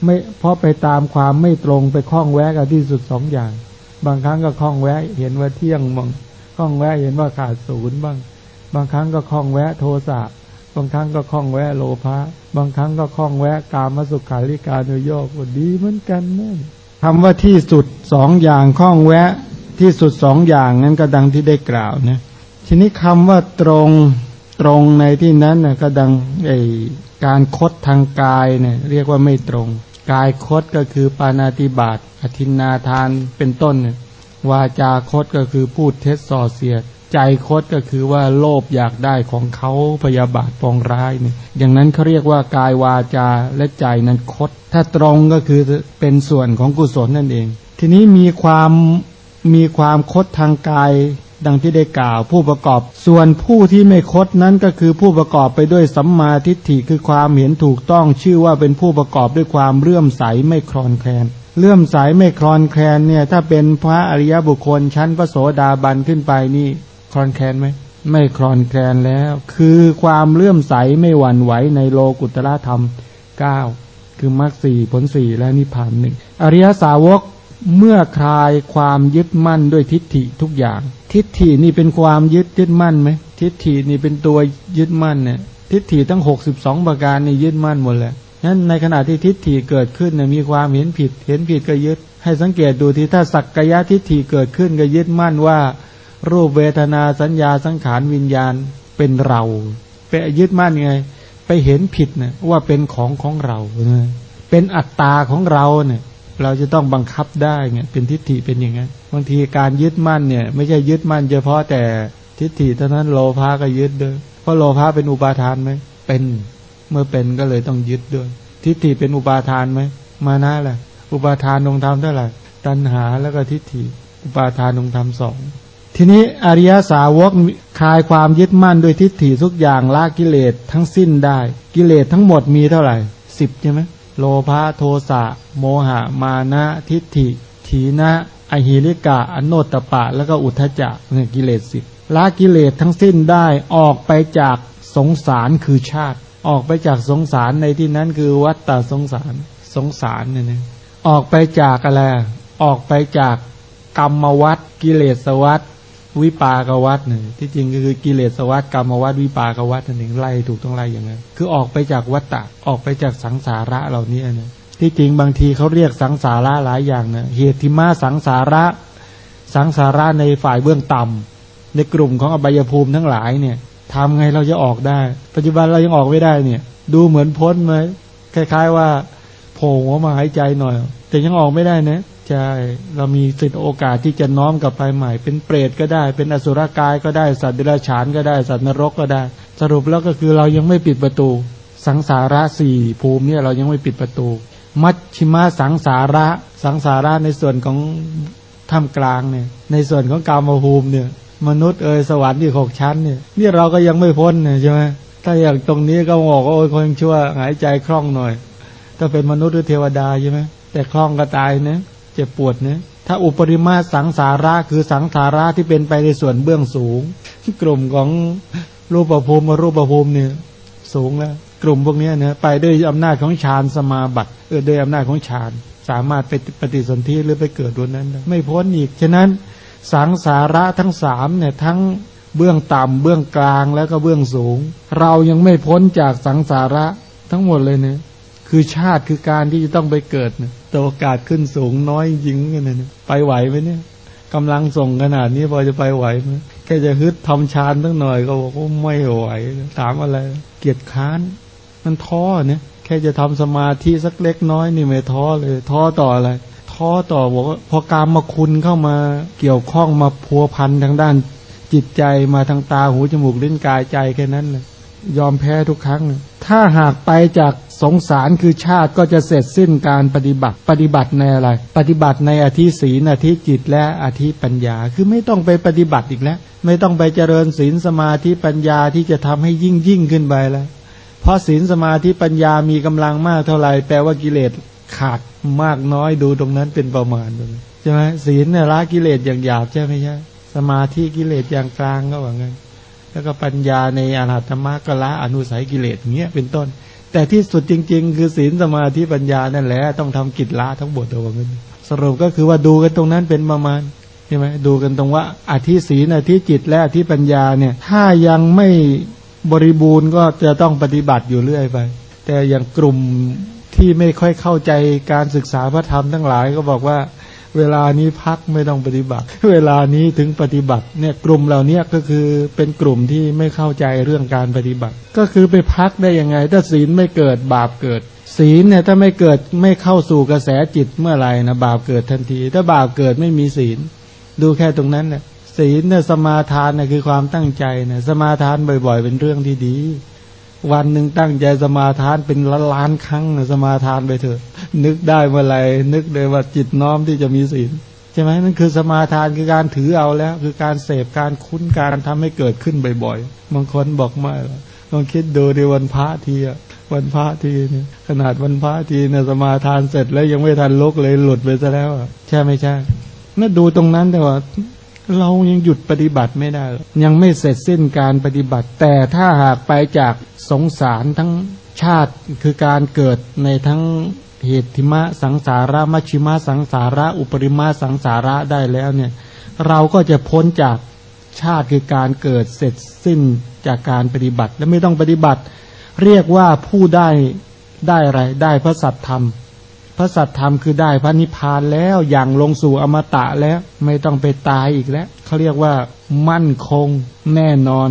ไม่เพราะไปตามความไม่ตรงไปคล้องแวะกับที่สุดสองอย่าง บางครั้งก็คล้องแวะเห็นว่าเที่ยงบ้างคล้องแวะเห็นว่าขาดศูนย์บ้าง บางครั้งก็คล้องแวะโทสะ บางครั้งก็คล้องแวะโลภะบางครั้งก็คล้องแวะกามสุขาริการุโยกดีเหมือนกันนะคำว่าที่สุดสองอย่างคล้องแวะที่สุดสองอย่างนั้นก็ดังที่ได้กล่าวนะทีนี้คำว่าตรงตรงในที่นั้นนะก็ดังไอการคดทางกายเนี่ยเรียกว่าไม่ตรง กายคดก็คือปานาติบาตอธินาทานเป็นต้นเนี่ยวาจาคดก็คือพูดเท็จส่อเสียด ใจคดก็คือว่าโลภอยากได้ของเขาพยาบาทปองร้ายเนี่ยอย่างนั้นเขาเรียกว่ากายวาจาและใจนั้นคด ถ้าตรงก็คือเป็นส่วนของกุศลนั่นเอง ทีนี้มีความมีความคดทางกายดังที่ได้กล่าวผู้ประกอบ ส่วนผู้ที่ไม่คดนั้นก็คือผู้ประกอบไปด้วยสัมมาทิฏฐิคือความเห็นถูกต้องชื่อว่าเป็นผู้ประกอบด้วยความเลื่อมใสไม่คลอนแคลนเลื่อมใสไม่คลอนแคลนเนี่ยถ้าเป็นพระอริยบุคคลชั้นพระโสดาบันขึ้นไปนี่ คลอนแคลนไหมไม่คลอนแคลนแล้ว คือความเลื่อมใสไม่หวั่นไหวในโลกุตระธรรมเก้าคือมรรคสี่ผลสี่และนิพพานหนึ่งอริยสาวกเมื่อคลายความยึดมั่นด้วยทิฏฐิทุกอย่าง ทิฏฐินี่เป็นความยึดยึดมั่นไหมทิฏฐินี่เป็นตัวยึดมั่นเนี่ยทิฏฐิทั้ง62ประการนี่ยึดมั่นหมดเลยนั้นในขณะที่ทิฏฐิเกิดขึ้นเนี่ยมีความเห็นผิด เห็นผิดก็ยึด ให้สังเกตดูที่ถ้าสักกายทิฏฐิเกิดขึ้นก็ยึดมั่นว่า รูปเวทนาสัญญาสังขารวิญญาณเป็นเรา ไปยึดมั่นไง ไปเห็นผิดนะว่าเป็นของของเราเป็นอัตตาของเราเนี่ย เราจะต้องบังคับได้เนี่ยเป็นทิฏฐิเป็นอย่างนั้นบางทีการยึดมั่นเนี่ย ไม่ใช่ยึดมั่นเฉพาะแต่ทิฏฐิเท่านั้นโลภะก็ยึดด้วยเพราะโลภะเป็นอุปาทานไหมเป็นเมื่อเป็นก็เลยต้องยึดด้วย ทิฏฐิเป็นอุปาทานไหมมานะแหละอุปาทานองธรรมเท่าไหร่ตัณหาแล้วก็ทิฏฐิอุปาทานองธรรมสอง ทีนี้อริยสาวกคลายความยึดมั่นโดยทิฏฐิทุกอย่างละกิเลสทั้งสิ้นได้ กิเลสทั้งหมดมีเท่าไหร่สิบใช่ไหมโลภะโทสะโมหะ มานะทิฏฐิ ถีนะอหิริกะอโนตปะ แล้วก็อุทจจะเนี่ยกิเลสสิบละกิเลสทั้งสิ้นได้ออกไปจากสงสารคือชาติ ออกไปจากสงสารในที่นั้นคือวัฏฏสงสารสงสารเนี่ยออกไปจากอะไรออกไปจากกรรมวัฏกิเลสวัฏ วิปากวัฏหนึ่งที่จริงก็คือกิเลสวัฏกรรมวัฏวิปากวัฏนั่นเองไล่ถูกต้องไล่อย่างนั้น คือออกไปจากวัฏฏะออกไปจากสังสาระเหล่านี้นะที่จริงบางทีเขาเรียกสังสาระหลายอย่างนะเหตุที่มาสังสาระ สังสาระในฝ่ายเบื้องต่ำในกลุ่มของอบายภูมิทั้งหลายเนี่ยทำไงเราจะออกได้ ปัจจุบันเรายังออกไม่ได้เนี่ย ดูเหมือนพ้นไหมคล้าย ๆ ว่าโผล่หัวมาหายใจหน่อย แต่ยังออกไม่ได้นะ ใช่ เรามีสิทธิโอกาสที่จะน้อมกลับไปใหม่ เป็นเปรตก็ได้ เป็นอสุรกายก็ได้ สัตว์เดรัจฉานก็ได้ สัตว์นรกก็ได้ สรุปแล้วก็คือเรายังไม่ปิดประตู สังสาระสี่ภูมิเนี่ยเรายังไม่ปิดประตู มัชชิมาสังสาระ สังสาระในส่วนของท่ามกลางเนี่ย ในส่วนของกามภูมิเนี่ย มนุษย์เอ่ยสวรรค์ที่หกชั้นเนี่ย นี่เราก็ยังไม่พ้นเนี่ยใช่ไหมถ้าอย่างตรงนี้ก็บอกว่าโอ้ยคนชั่วหายใจคล่องหน่อย ถ้าเป็นมนุษย์หรือเทวดาใช่ไหมแต่คล่องก็ตายเนี่ย เจ็บปวดเนี่ยถ้าอุปริมาสังสาระคือสังสาระที่เป็นไปในส่วนเบื้องสูง กลุ่มของรูปภูมิรูปภูมิเนี่ยสูงแล้ว กลุ่มพวกนี้เนี่ยไปด้วยอำนาจของฌานสมาบัติเออด้วยอำนาจของฌาน สามารถไปปฏิสนธิหรือไปเกิดบนนั้น ไม่พ้นอีก ฉะนั้นสังสาระทั้งสามเนี่ยทั้งเบื้องต่ำเบื้องกลางแล้วก็เบื้องสูง เรายังไม่พ้นจากสังสาระทั้งหมดเลยเนี่ยคือชาติคือการที่จะต้องไปเกิดเนี่ย แต่โอกาสขึ้นสูงน้อยจริงกันเนี่ยไปไหวไหมเนี่ยกำลังส่งขนาดนี้พอจะไปไหวไหมแค่จะฮึดทำฌานตั้งหน่อยก็บอกว่าไม่ไหวถามอะไร เกียรติค้าน มันท้อเนี่ยแค่จะทำสมาธิสักเล็กน้อยนี่ไม่ท้อเลย ท้อต่ออะไร ท้อต่อบอกว่าพอการมาคุณเข้ามาเกี่ยวข้องมาพัวพันทางด้านจิตใจมาทางตาหูจมูกลิ้นกายใจแค่นั้นเลยยอมแพ้ทุกครั้ง ถ้าหากไปจาก สงสารคือชาติก็จะเสร็จสิ้นการปฏิบัติปฏิบัติในอะไร ปฏิบัติในอธิศีนอธิจิตและอธิปัญญา คือไม่ต้องไปปฏิบัติอีกแล้ว ไม่ต้องไปเจริญศีลสมาธิปัญญาที่จะทำให้ยิ่งยิ่งขึ้นไปแล้วเพราะศีลสมาธิปัญญามีกำลังมากเท่าไหร่แปลว่ากิเลสขาดมากน้อยดูตรงนั้นเป็นประมาณใช่ไหมศีลเนี่ยละกิเลสอย่างหยาบใช่ไหมใช่สมาธิกิเลสอย่างกลางก็ว่างั้นแล้วก็ปัญญาในอรหัตมรรคละอนุสัยกิเลสเงี้ยเป็นต้น แต่ที่สุดจริง ๆ คือศีลสมาธิปัญญานั่นแหละต้องทำกิจละทั้งหมดเอาไว้สรุปก็คือว่าดูกันตรงนั้นเป็นประมาณใช่ไหมดูกันตรงว่าอธิศีลอธิจิตและอธิปัญญาเนี่ย ถ้ายังไม่บริบูรณ์ก็จะต้องปฏิบัติอยู่เรื่อยไป แต่อย่างกลุ่มที่ไม่ค่อยเข้าใจการศึกษาพระธรรมทั้งหลายก็บอกว่า เวลานี้พักไม่ต้องปฏิบัติ เวลานี้ถึงปฏิบัติเนี่ยกลุ่มเหล่านี้ก็คือเป็นกลุ่มที่ไม่เข้าใจเรื่องการปฏิบัติ ก็คือไปพักได้ยังไง ถ้าศีลไม่เกิดบาปเกิด ศีลเนี่ยถ้าไม่เกิดไม่เข้าสู่กระแสจิตเมื่อไหร่นะบาปเกิดทันที ถ้าบาปเกิดไม่มีศีล ดูแค่ตรงนั้นเนี่ยศีลเนี่ยสมาทานเนี่ยคือความตั้งใจเนี่ยสมาทานบ่อย ๆ เป็นเรื่องที่ดี วันหนึ่งตั้งใจสมาทานเป็นล้านล้านครั้งสมาทานไปเถอะ นึกได้เมื่อไรนึกเลยว่าจิตน้อมที่จะมีศีลใช่ไหมนั่นคือสมาทานคือการถือเอาแล้ว คือการเสพการคุ้นการทำให้เกิดขึ้นบ่อยๆบางคนบอกไม่ลองคิดดูในวันพระทีอะวันพระทีเนี่ยขนาดวันพระทีเนี่ยสมาทานเสร็จแล้วยังไม่ทันลุกเลยหลุดไปซะแล้วใช่ไม่ใช่นั่นดูตรงนั้นแต่ว่า เรายังหยุดปฏิบัติไม่ได้ ยังไม่เสร็จสิ้นการปฏิบัติ แต่ถ้าหากไปจากสงสารทั้งชาติคือการเกิดในทั้งเหตุทิมะสังสาระมัชชิมะสังสาระ อุปริมาสังสาระได้แล้วเนี่ย เราก็จะพ้นจากชาติคือการเกิดเสร็จสิ้นจากการปฏิบัติ และไม่ต้องปฏิบัติ เรียกว่าผู้ได้ได้อะไรได้พระสัตธรรม พระสัตธรรมคือได้พระนิพพานแล้วอย่างลงสู่อมตะแล้วไม่ต้องไปตายอีกแล้วเขาเรียกว่ามั่นคงแน่นอน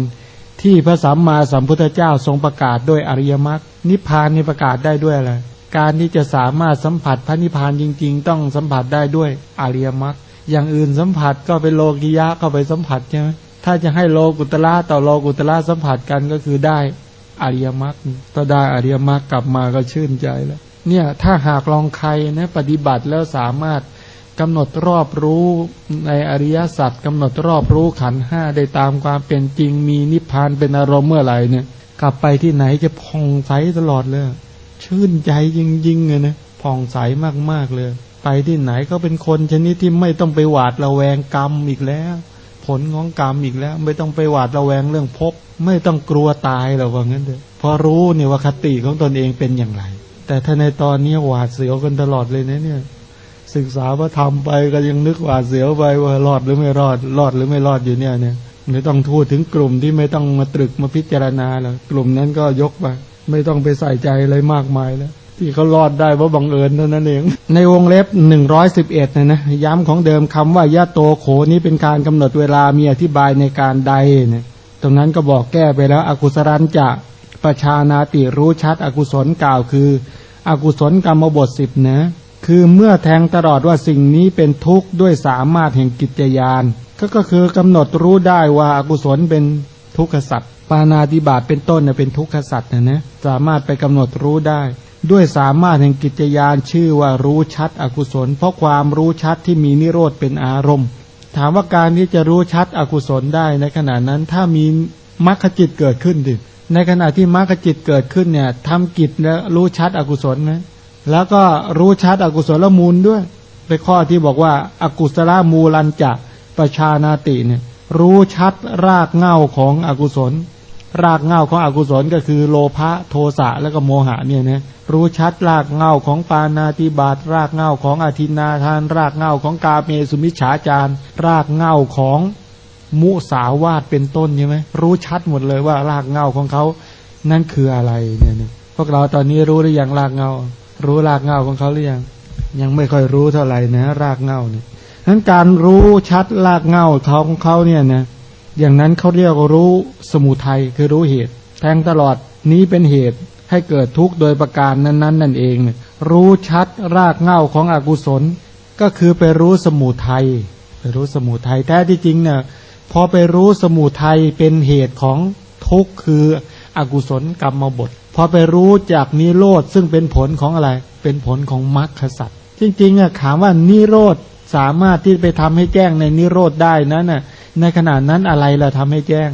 ที่พระสัมมาสัมพุทธเจ้าทรงประกาศด้วยอริยมรรคนิพพานนี่ประกาศได้ด้วยอะไรการที่จะสามารถสัมผัสพระนิพพานจริง ๆ ต้องสัมผัสได้ด้วยอริยมรรคอย่างอื่นสัมผัสก็เป็นโลกิยะก็ไปสัมผัสใช่ไหมถ้าจะให้โลกุตละต่อโลกุตละสัมผัสกันก็คือได้อริยมรรคก็ได้อริยมรรคกลับมาก็ชื่นใจแล้ว เนี่ยถ้าหากลองใครนะปฏิบัติแล้วสามารถกำหนดรอบรู้ในอริยสัจกำหนดรอบรู้ขันห้าได้ตามความเป็นจริงมีนิพพานเป็นอารมณ์เมื่อไหร่เนี่ยกลับไปที่ไหนจะพองใสตลอดเลย ชื่นใจจริงๆเลยนะผ่องใสมากๆเลย ไปที่ไหนก็เป็นคนชนิดที่ไม่ต้องไปหวาดระแวงกรรมอีกแล้ว ผลของกรรมอีกแล้ว ไม่ต้องไปหวาดระแวงเรื่องพบ ไม่ต้องกลัวตายหรอกว่างั้นเถอะพอรู้เนี่ยว่าคติของตนเองเป็นอย่างไร แต่ถ้าในตอนนี้หวาดเสียวกันตลอดเลยนะเนี่ย ศึกษาว่าทำไปก็ยังนึกหวาดเสียวไปว่ารอดหรือไม่รอด รอดหรือไม่รอดอยู่เนี่ยเนี่ยไม่ต้องพูดถึงกลุ่มที่ไม่ต้องมาตรึกมาพิจารณาแล้วกลุ่มนั้นก็ยกไปไม่ต้องไปใส่ใจอะไรมากมายแล้ว ที่เขารอดได้เพราะบังเอิญเท่านั้นเอง ในวงเล็บหนึ่งร้อยสิบเอ็ดนะนะย้ำของเดิมคำว่ายะโตโขนี้เป็นการกำหนดเวลามีอธิบายในการใดเนี่ยตรงนั้นก็บอกแก้ไปแล้วอกุศลันจะ ประชานาติรู้ชัดอกุศลกล่าวคือ อกุศลกรรมบทสิบนะคือเมื่อแทงตลอดว่าสิ่งนี้เป็นทุกข์ด้วยสามารถแห่งกิจยานก็ก็คือกำหนดรู้ได้ว่าอากุศลเป็นทุกขสัตว์ปานาติบาตเป็นต้นเนี่ยเป็นทุกขสัตว์นะนะสามารถไปกำหนดรู้ได้ ด้วยสามารถแห่งกิจยานชื่อว่ารู้ชัดอกุศล เพราะความรู้ชัดที่มีนิโรธเป็นอารมณ์ ถามว่าการที่จะรู้ชัดอกุศลได้ในขณะนั้นถ้ามีมรรคจิตเกิดขึ้นดิ ในขณะที่มรรคจิตเกิดขึ้นเนี่ยทำกิจแล้วรู้ชัดอกุศลไหมแล้วก็รู้ชัดอกุศลมูลด้วยไปข้อที่บอกว่าอากุศลมูลันจะประชานาติเนี่ย รู้ชัดรากเง่าของอกุศล รากเง่าของอกุศลก็คือโลภะโทสะแล้วก็โมหะเนี่ยนะรู้ชัดรากเง่าของปานาติบาตรากเง่าของอธินาทาน รากเง่าของกาเมสุมิฉาจารรากเง่าของ มุสาวาตเป็นต้นใช่ไหมรู้ชัดหมดเลยว่ารากเงาของเขานั่นคืออะไรเนี่ยพวกเราตอนนี้รู้หรือยังรากเงา รู้รากเงาของเขาหรือยัง ยังไม่ค่อยรู้เท่าไหร่นะ รากเงาเนี่ยนั้นการรู้ชัดรากเงาเขาของเขาเนี่ยนะอย่างนั้นเขาเรียกรู้สมุทัยคือรู้เหตุ แทงตลอดนี้เป็นเหตุให้เกิดทุกข์โดยประการนั้น ๆ นั่นเองเนี่ยรู้ชัดรากเง่าของอกุศล ก็คือไปรู้สมุทัยไปรู้สมุทัยแท้ที่จริงเนี่ย พอไปรู้สมุทัยเป็นเหตุของทุกข์คืออกุศลกรรมบทพอไปรู้จากนิโรธซึ่งเป็นผลของอะไร เป็นผลของมรรคสัตว์จริงๆอะถามว่านิโรธสามารถที่ไปทำให้แจ้งในนิโรธได้นั้นน่ะ ในขณะนั้นอะไรล่ะทำให้แจ้ง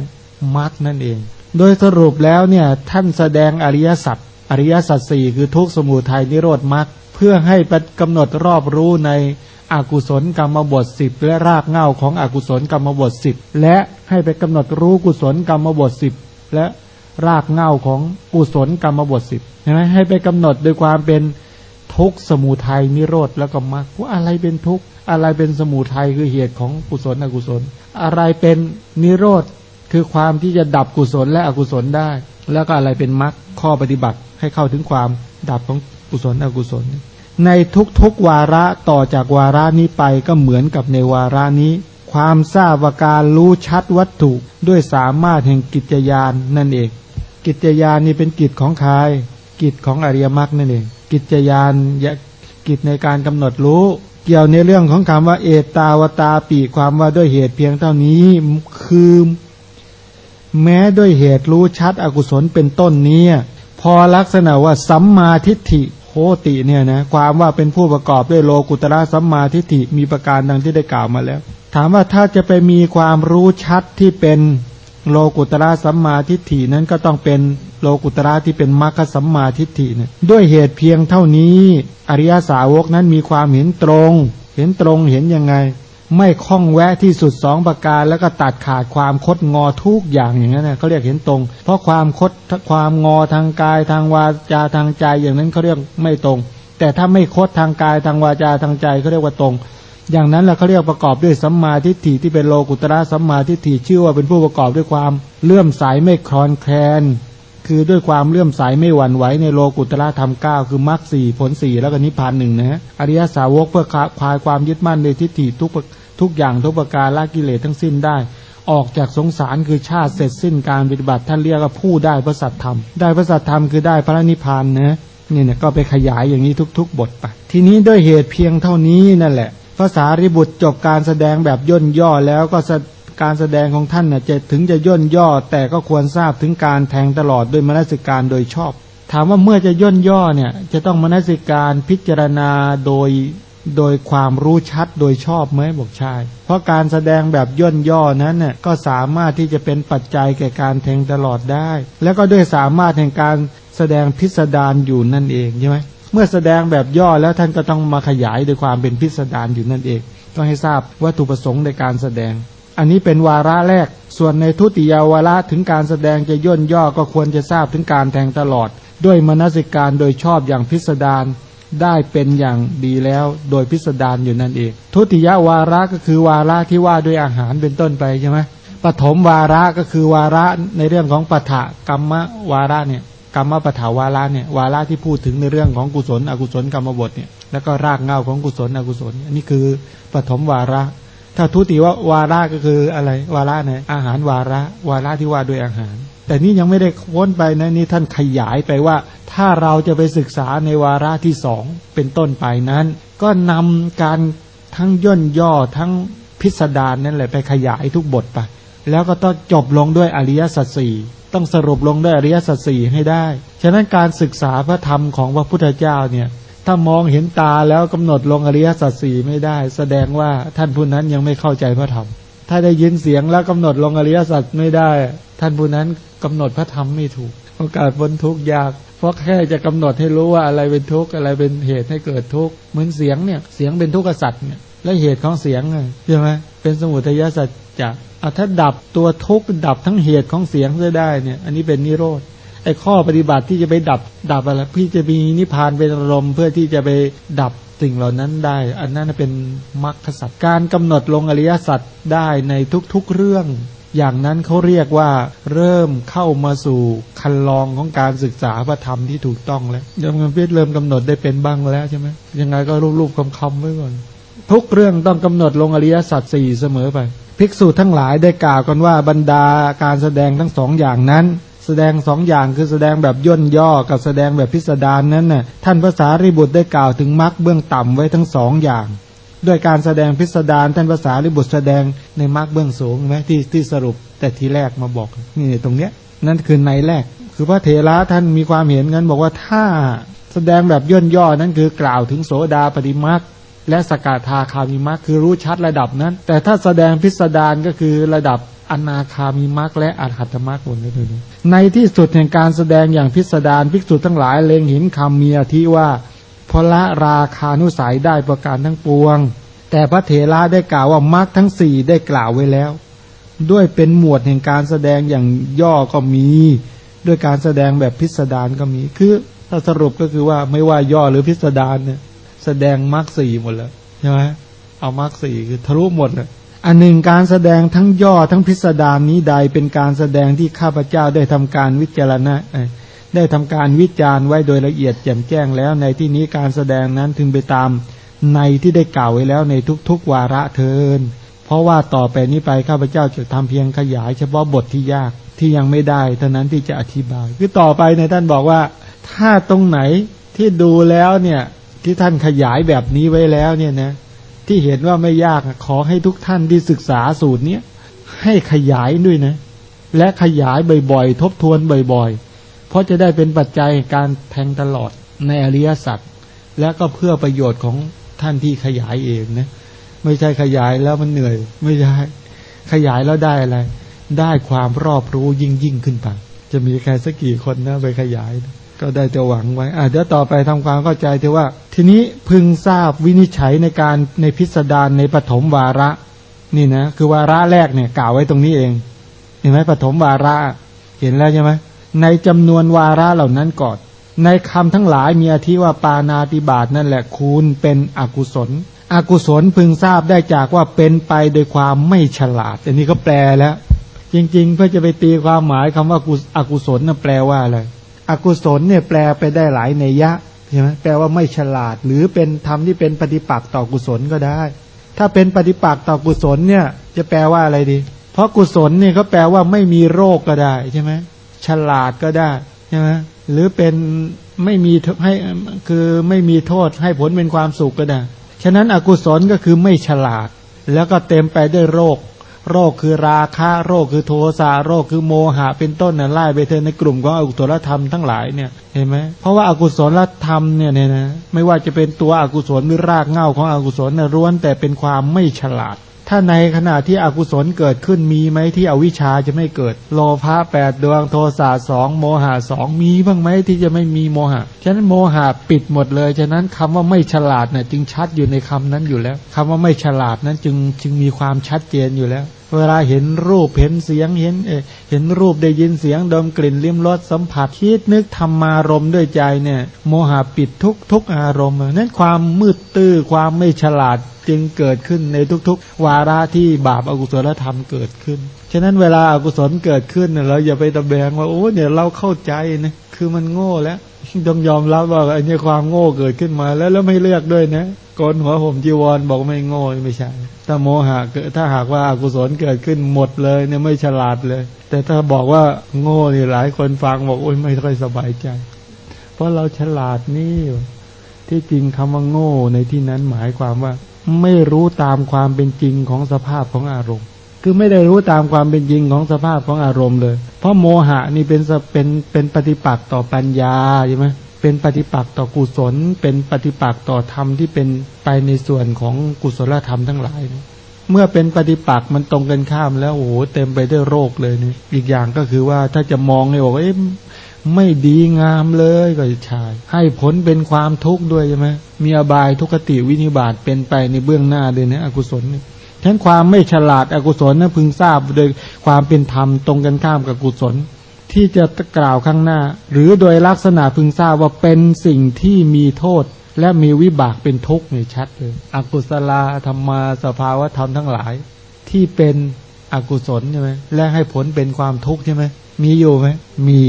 มรรคนั่นเอง โดยสรุปแล้วเนี่ยท่านแสดงอริยสัจอริยสัจสี่คือทุกสมุทัยนิโรธมรรคเพื่อให้กำหนดรอบรู้ใน อกุศลกรรมบทสิบและรากเง้าของอกุศลกรรมบทสิบและให้ไปกำหนดรู้กุศลกรรมบทสิบและรากเง้าของกุศลกรรมบทสิบใช่ไหมให้ไปกำหนดโดยความเป็นทุกสมุทัยนิโรธแล้วก็มรรคว่าอะไรเป็นทุกอะไรเป็นสมุทัยคือเหตุของกุศลอกุศล อะไรเป็นนิโรธคือความที่จะดับกุศลและอกุศลได้ แล้วก็อะไรเป็นมรรคข้อปฏิบัติให้เข้าถึงความดับของกุศลอกุศล ในทุกๆวาระต่อจากวาระนี้ไปก็เหมือนกับในวาระนี้ ความทราบว่าการรู้ชัดวัตถุด้วยสามารถแห่งกิจยานนั่นเอง กิจยานนี่เป็นกิจของใครกิจของอริยมรรคนั่นเอง กิจยานกิจในการกำหนดรู้ เกี่ยวในเรื่องของคำว่า เอตาวตาปีความว่าด้วยเหตุเพียงเท่านี้คือแม้ด้วยเหตุรู้ชัดอกุศลเป็นต้นนี้ พอลักษณะว่าสัมมาทิฏฐิ โหติเนี่ยนะความว่าเป็นผู้ประกอบด้วยโลกุตระสัมมาทิฏฐิมีประการดังที่ได้กล่าวมาแล้ว ถามว่าถ้าจะไปมีความรู้ชัดที่เป็นโลกุตระสัมมาทิฏฐินั้นก็ต้องเป็นโลกุตระที่เป็นมรรคสัมมาทิฏฐิเนี่ยด้วยเหตุเพียงเท่านี้ อริยสาวกนั้นมีความเห็นตรง เห็นตรงเห็นยังไง ไม่คล้องแวะที่สุดสองประการ แล้วก็ตัดขาดความคดงอทุกอย่างอย่างนั้นนะเขาเรียกเห็นตรง เพราะความคดความงอทางกายทางวาจาทางใจอย่างนั้นเขาเรียกไม่ตรง แต่ถ้าไม่คดทางกายทางวาจาทางใจเขาเรียกว่าตรง อย่างนั้นแหละเขาเรียกประกอบด้วยสัมมาทิฏฐิที่เป็นโลกุตระสัมมาทิฏฐิชื่อว่าเป็นผู้ประกอบด้วยความเลื่อมใสไม่คลอนแคลน คือด้วยความเลื่อมใสไม่หวั่นไหวในโลกุตระธรรมเก้าคือมรรคสี่ผลสี่แล้วก็นิพพานหนึ่งนะฮะอริยสาวกเพื่อคลายความยึดมั่นในทิฏฐิทุกทุกอย่างทุกประการละกิเลสทั้งสิ้นได้ ออกจากสงสารคือชาติเสร็จสิ้นการปฏิบัติท่านเรียกว่าผู้ได้พระสัตธรรม ได้พระสัตธรรมคือได้พระนิพพานนะนี่เนี่ยก็ไปขยายอย่างนี้ทุก ๆ บทไปทีนี้ด้วยเหตุเพียงเท่านี้นั่นแหละภาษาริบุตรจบการแสดงแบบย่นย่อแล้วก็ การแสดงของท่านเนี่ยจะถึงจะย่นย่อ แต่ก็ควรทราบถึงการแทงตลอดด้วยมนสิการโดยชอบ ถามว่าเมื่อจะย่นย่อเนี่ยจะต้องมนสิการพิจารณาโดยโดยความรู้ชัดโดยชอบไหมบอกใช่เพราะการแสดงแบบย่นย่อนั้นเนี่ยก็สามารถที่จะเป็นปัจจัยแก่การแทงตลอดได้ แล้วก็ด้วยสามารถแห่งการแสดงพิสดารอยู่นั่นเองใช่ไหมเมื่อแสดงแบบย่อแล้วท่านก็ต้องมาขยายโดยความเป็นพิสดารอยู่นั่นเอง ต้องให้ทราบวัตถุประสงค์ในการแสดง อันนี้เป็นวาระแรก ส่วนในทุติยาวาระถึงการแสดงจะย่นย่อก็ควรจะทราบถึงการแทงตลอด ด้วยมนสิการโดยชอบอย่างพิสดารได้เป็นอย่างดีแล้วโดยพิสดารอยู่นั่นเอง ทุติยวาระก็คือวาระที่ว่าด้วยอาหารเป็นต้นไปใช่ไหมปฐมวาระก็คือวาระในเรื่องของปฐะกรรมวาระเนี่ยกรรมปฐาวาระเนี่ยวาระที่พูดถึงในเรื่องของกุศล อกุศลกรรมบทเนี่ยแล้วก็รากเงาของกุศลอกุศลอันนี้คือปฐมวาระ ถ้าทุติว่าวาระก็คืออะไร วาระไหนอาหารวาระ วาระที่ว่าด้วยอาหาร แต่นี่ยังไม่ได้ค้นไปนะนี่ท่านขยายไปว่า ถ้าเราจะไปศึกษาในวาระที่สองเป็นต้นไปนั้น ก็นำการทั้งย่นย่อทั้งพิสดารนั่นแหละไปขยายทุกบทไปแล้วก็ต้องจบลงด้วยอริยสัจสี่ต้องสรุปลงด้วยอริยสัจสี่ให้ได้ ฉะนั้นการศึกษาพระธรรมของพระพุทธเจ้าเนี่ย ถ้ามองเห็นตาแล้วกำหนดลงอริยสัจสี่ไม่ได้ แสดงว่าท่านผู้นั้นยังไม่เข้าใจพระธรรม ถ้าได้ยินเสียงแล้วกำหนดลงอริยสัจไม่ได้ ท่านผู้นั้นกำหนดพระธรรมไม่ถูก โอกาสพ้นทุกข์ยาก เพราะแค่จะกำหนดให้รู้ว่าอะไรเป็นทุกข์อะไรเป็นเหตุให้เกิดทุกข์เหมือนเสียงเนี่ยเสียงเป็นทุกข์สัตว์เนี่ยและเหตุของเสียงใช่ไหมเป็นสมุทัยสัจจะถ้าดับตัวทุกข์ดับทั้งเหตุของเสียงได้เนี่ย อันนี้เป็นนิโรธ ไอ้ข้อปฏิบัติที่จะไปดับดับอะไรพี่จะมีนิพพานเป็นอารมณ์เพื่อที่จะไปดับสิ่งเหล่านั้นได้ อันนั้นเป็นมรรคสัตว์การกำหนดลงอริยสัจได้ในทุกๆเรื่อง อย่างนั้นเขาเรียกว่าเริ่มเข้ามาสู่คันลองของการศึกษาพระธรรมที่ถูกต้องแล้วยังเพียเริ่มกำหนดได้เป็นบ้างแล้วใช่ไหมยังไงก็รูปๆคำๆไว้ก่อนทุกเรื่องต้องกำหนดลงอริยสัจสี่เสมอไป ภิกษุทั้งหลายได้กล่าวกันว่าบรรดาการแสดงทั้งสองอย่างนั้น แสดงสองอย่างคือแสดงแบบย่นย่อกับแสดงแบบพิสดารนนั้นน่ะท่านภาษาริบุตรได้กล่าวถึงมรรคเบื้องต่ำไว้ทั้งสองอย่าง ด้วยการแสดงพิสดารท่านภาษาริบุตรแสดงในมรรคเบื้องสูงไหมที่ที่สรุปแต่ทีแรกมาบอกนี่ตรงเนี้ยนั่นคือในแรก คือพระเถระท่านมีความเห็นกันบอกว่าถ้าแสดงแบบย่นย่อนั้นคือกล่าวถึงโสดาปฏิมรรคและสกทาคามิมักคือรู้ชัดระดับนั้น แต่ถ้าแสดงพิสดารก็คือระดับ อนาคามิมักและอรหัตมักหมดเลยในที่สุดแห่งการแสดงอย่างพิสดารภิกษุทั้งหลายเล็งเห็นคำมีอธิว่าพละราคานุสัยได้ประการทั้งปวง แต่พระเถระได้กล่าวว่ามักทั้งสี่ได้กล่าวไว้แล้ว ด้วยเป็นหมวดแห่งการแสดงอย่างย่อก็มี ด้วยการแสดงแบบพิสดารก็มีคือถ้าสรุปก็คือว่าไม่ว่าย่อหรือพิสดารเนี่ยแสดงมรรคสี่หมดแล้วใช่ไหมเอามรรคสี่คือทะลุหมดเลย อันหนึ่งการแสดงทั้งย่อทั้งพิสดารนี้ใดเป็นการแสดงที่ข้าพเจ้าได้ทำการวิจารณะได้ทำการวิจารณ์ไว้โดยละเอียดแจ่มแจ้งแล้ว ในที่นี้การแสดงนั้นถึงไปตามในที่ได้กล่าวไว้แล้วในทุกๆวาระเทิน เพราะว่าต่อไปนี้ไปข้าพเจ้าจะทำเพียงขยายเฉพาะบทที่ยากที่ยังไม่ได้เท่านั้นที่จะอธิบาย คือต่อไปในท่านบอกว่า ถ้าตรงไหนที่ดูแล้วเนี่ยที่ท่านขยายแบบนี้ไว้แล้วเนี่ยนะ ที่เห็นว่าไม่ยากขอให้ทุกท่านที่ศึกษาสูตรเนี้ยให้ขยายด้วยนะ และขยายบ่อยๆ ทบทวนบ่อยๆ เพราะจะได้เป็นปัจจัยการแทงตลอดในอริยสัจและก็เพื่อประโยชน์ของท่านที่ขยายเองนะไม่ใช่ขยายแล้วมันเหนื่อย ไม่ใช่ขยายแล้วได้อะไร ได้ความรอบรู้ยิ่งยิ่งขึ้นไปจะมีใครสักกี่คนนะไปขยายนะ ก็ได้จะหวังไว้อ่าเดี๋ยวต่อไปทำความเข้าใจเถอะว่า ทีนี้พึงทราบวินิจฉัยในการในพิสดารในปฐมวาระ นี่นะคือวาระแรกเนี่ยกล่าวไว้ตรงนี้เองเห็นไหมปฐมวาระเห็นแล้วใช่ไหมในจำนวนวาระเหล่านั้นก่อนในคำทั้งหลายมีอธิว่าปานาติบาตนั่นแหละคูณเป็นอกุศล อกุศลพึงทราบได้จากว่าเป็นไปโดยความไม่ฉลาด อันนี้ก็แปลแล้ว จริง ๆ เพื่อจะไปตีความหมายคำว่าอกุศลน่ะแปลว่าอะไร อกุศลเนี่ยแปลไปได้หลายในยะใช่ไหมแปลว่าไม่ฉลาด หรือเป็นธรรมที่เป็นปฏิปักษ์ต่อกุศลก็ได้ ถ้าเป็นปฏิปักษ์ต่อกุศลเนี่ย จะแปลว่าอะไรดี เพราะกุศลเนี่ยเขาแปลว่าไม่มีโรคก็ได้ใช่ไหมฉลาดก็ได้ใช่ไหมหรือเป็นไม่มีให้คือไม่มีโทษให้ผลเป็นความสุขก็ได้ ฉะนั้นอกุศลก็คือไม่ฉลาด แล้วก็เต็มไปด้วยโรค โรคคือราคะโรคคือโทสะโรคคือโมหะเป็นต้นน่ะไล่ไปเธอในกลุ่มของอกุศลธรรมทั้งหลายเนี่ยเห็นไหมเพราะว่าอากุศลธรรมเนี่ยเนี่ยนะไม่ว่าจะเป็นตัวอกุศลหรือรากเหง้าของอกุศลนะล้วนแต่เป็นความไม่ฉลาด ถ้าในขณะที่อกุศลเกิดขึ้นมีไหมที่อวิชชาจะไม่เกิด โลภะแปดดวงโทสะสองโมหะสองมีบ้างไหมที่จะไม่มีโมหะฉะนั้นโมหะปิดหมดเลยฉะนั้นคำว่าไม่ฉลาดเนี่ยจึงชัดอยู่ในคำนั้นอยู่แล้วคำว่าไม่ฉลาดนั้นจึงจึงมีความชัดเจนอยู่แล้ว เวลาเห็นรูปเห็นเสียงเห็นเห็นรูปได้ยินเสียงดมกลิ่นลิ้มรสสัมผัสคิดนึกธรรมารมด้วยใจเนี่ย โมหะปิดทุกทุกอารมณ์นั้นความมืดตื้อความไม่ฉลาดจึงเกิดขึ้นในทุกๆ วาระที่บาปอากุศลธรรมเกิดขึ้นฉะนั้นเวลาอากุศลเกิดขึ้นเราอย่าไปตะแบงว่าโอ้เนี่ยเราเข้าใจนะคือมันโง่แล้วต้องยอมรับว่าไอ้นี่ความโง่เกิดขึ้นมา แล้วแล้วไม่เลือกด้วยนะกนหัวผมจีวรบอกไม่โง่ไม่ใช่ถ้าโมหะเกิดถ้าหากว่าอากุศลเกิดขึ้นหมดเลยเนี่ยไม่ฉลาดเลย แต่ถ้าบอกว่าโง่นี่หลายคนฟังบอกโอ้ยไม่ค่อยสบายใจ เพราะเราฉลาดนี่ที่จริงคำว่าโง่ในที่นั้นหมายความว่า ไม่รู้ตามความเป็นจริงของสภาพของอารมณ์ คือไม่ได้รู้ตามความเป็นจริงของสภาพของอารมณ์เลย เพราะโมหะนี่เป็นเป็นเป็นปฏิปักษ์ต่อปัญญาใช่ไหมเป็นปฏิปักษ์ต่อกุศล เป็นปฏิปักษ์ต่อธรรมที่เป็นไปในส่วนของกุศลธรรมทั้งหลาย เมื่อเป็นปฏิปักษ์มันตรงกันข้ามแล้วโอ้โหเต็มไปด้วยโรคเลยนี่อีกอย่างก็คือว่าถ้าจะมองให้บอกเอ๊ะไม่ดีงามเลยก็จะชายให้ผลเป็นความทุกข์ด้วยใช่ไหมมีอบายทุกติวินิบาตเป็นไปในเบื้องหน้าเลยนะอกุศลนี่ ทั้นความไม่ฉลาดอกุศลนะพึงทราบโดยความเป็นธรรมตรงกันข้ามกับกุศล ที่จะกล่าวข้างหน้า หรือโดยลักษณะพึงทราบว่าเป็นสิ่งที่มีโทษ และมีวิบากเป็นทุกข์นี่ชัดเลยอกุศลธรรมาสภาวะธรรมทั้งหลาย ที่เป็นอกุศลใช่ไหมและให้ผลเป็นความทุกข์ใช่ไหมมีอยู่ไหมมี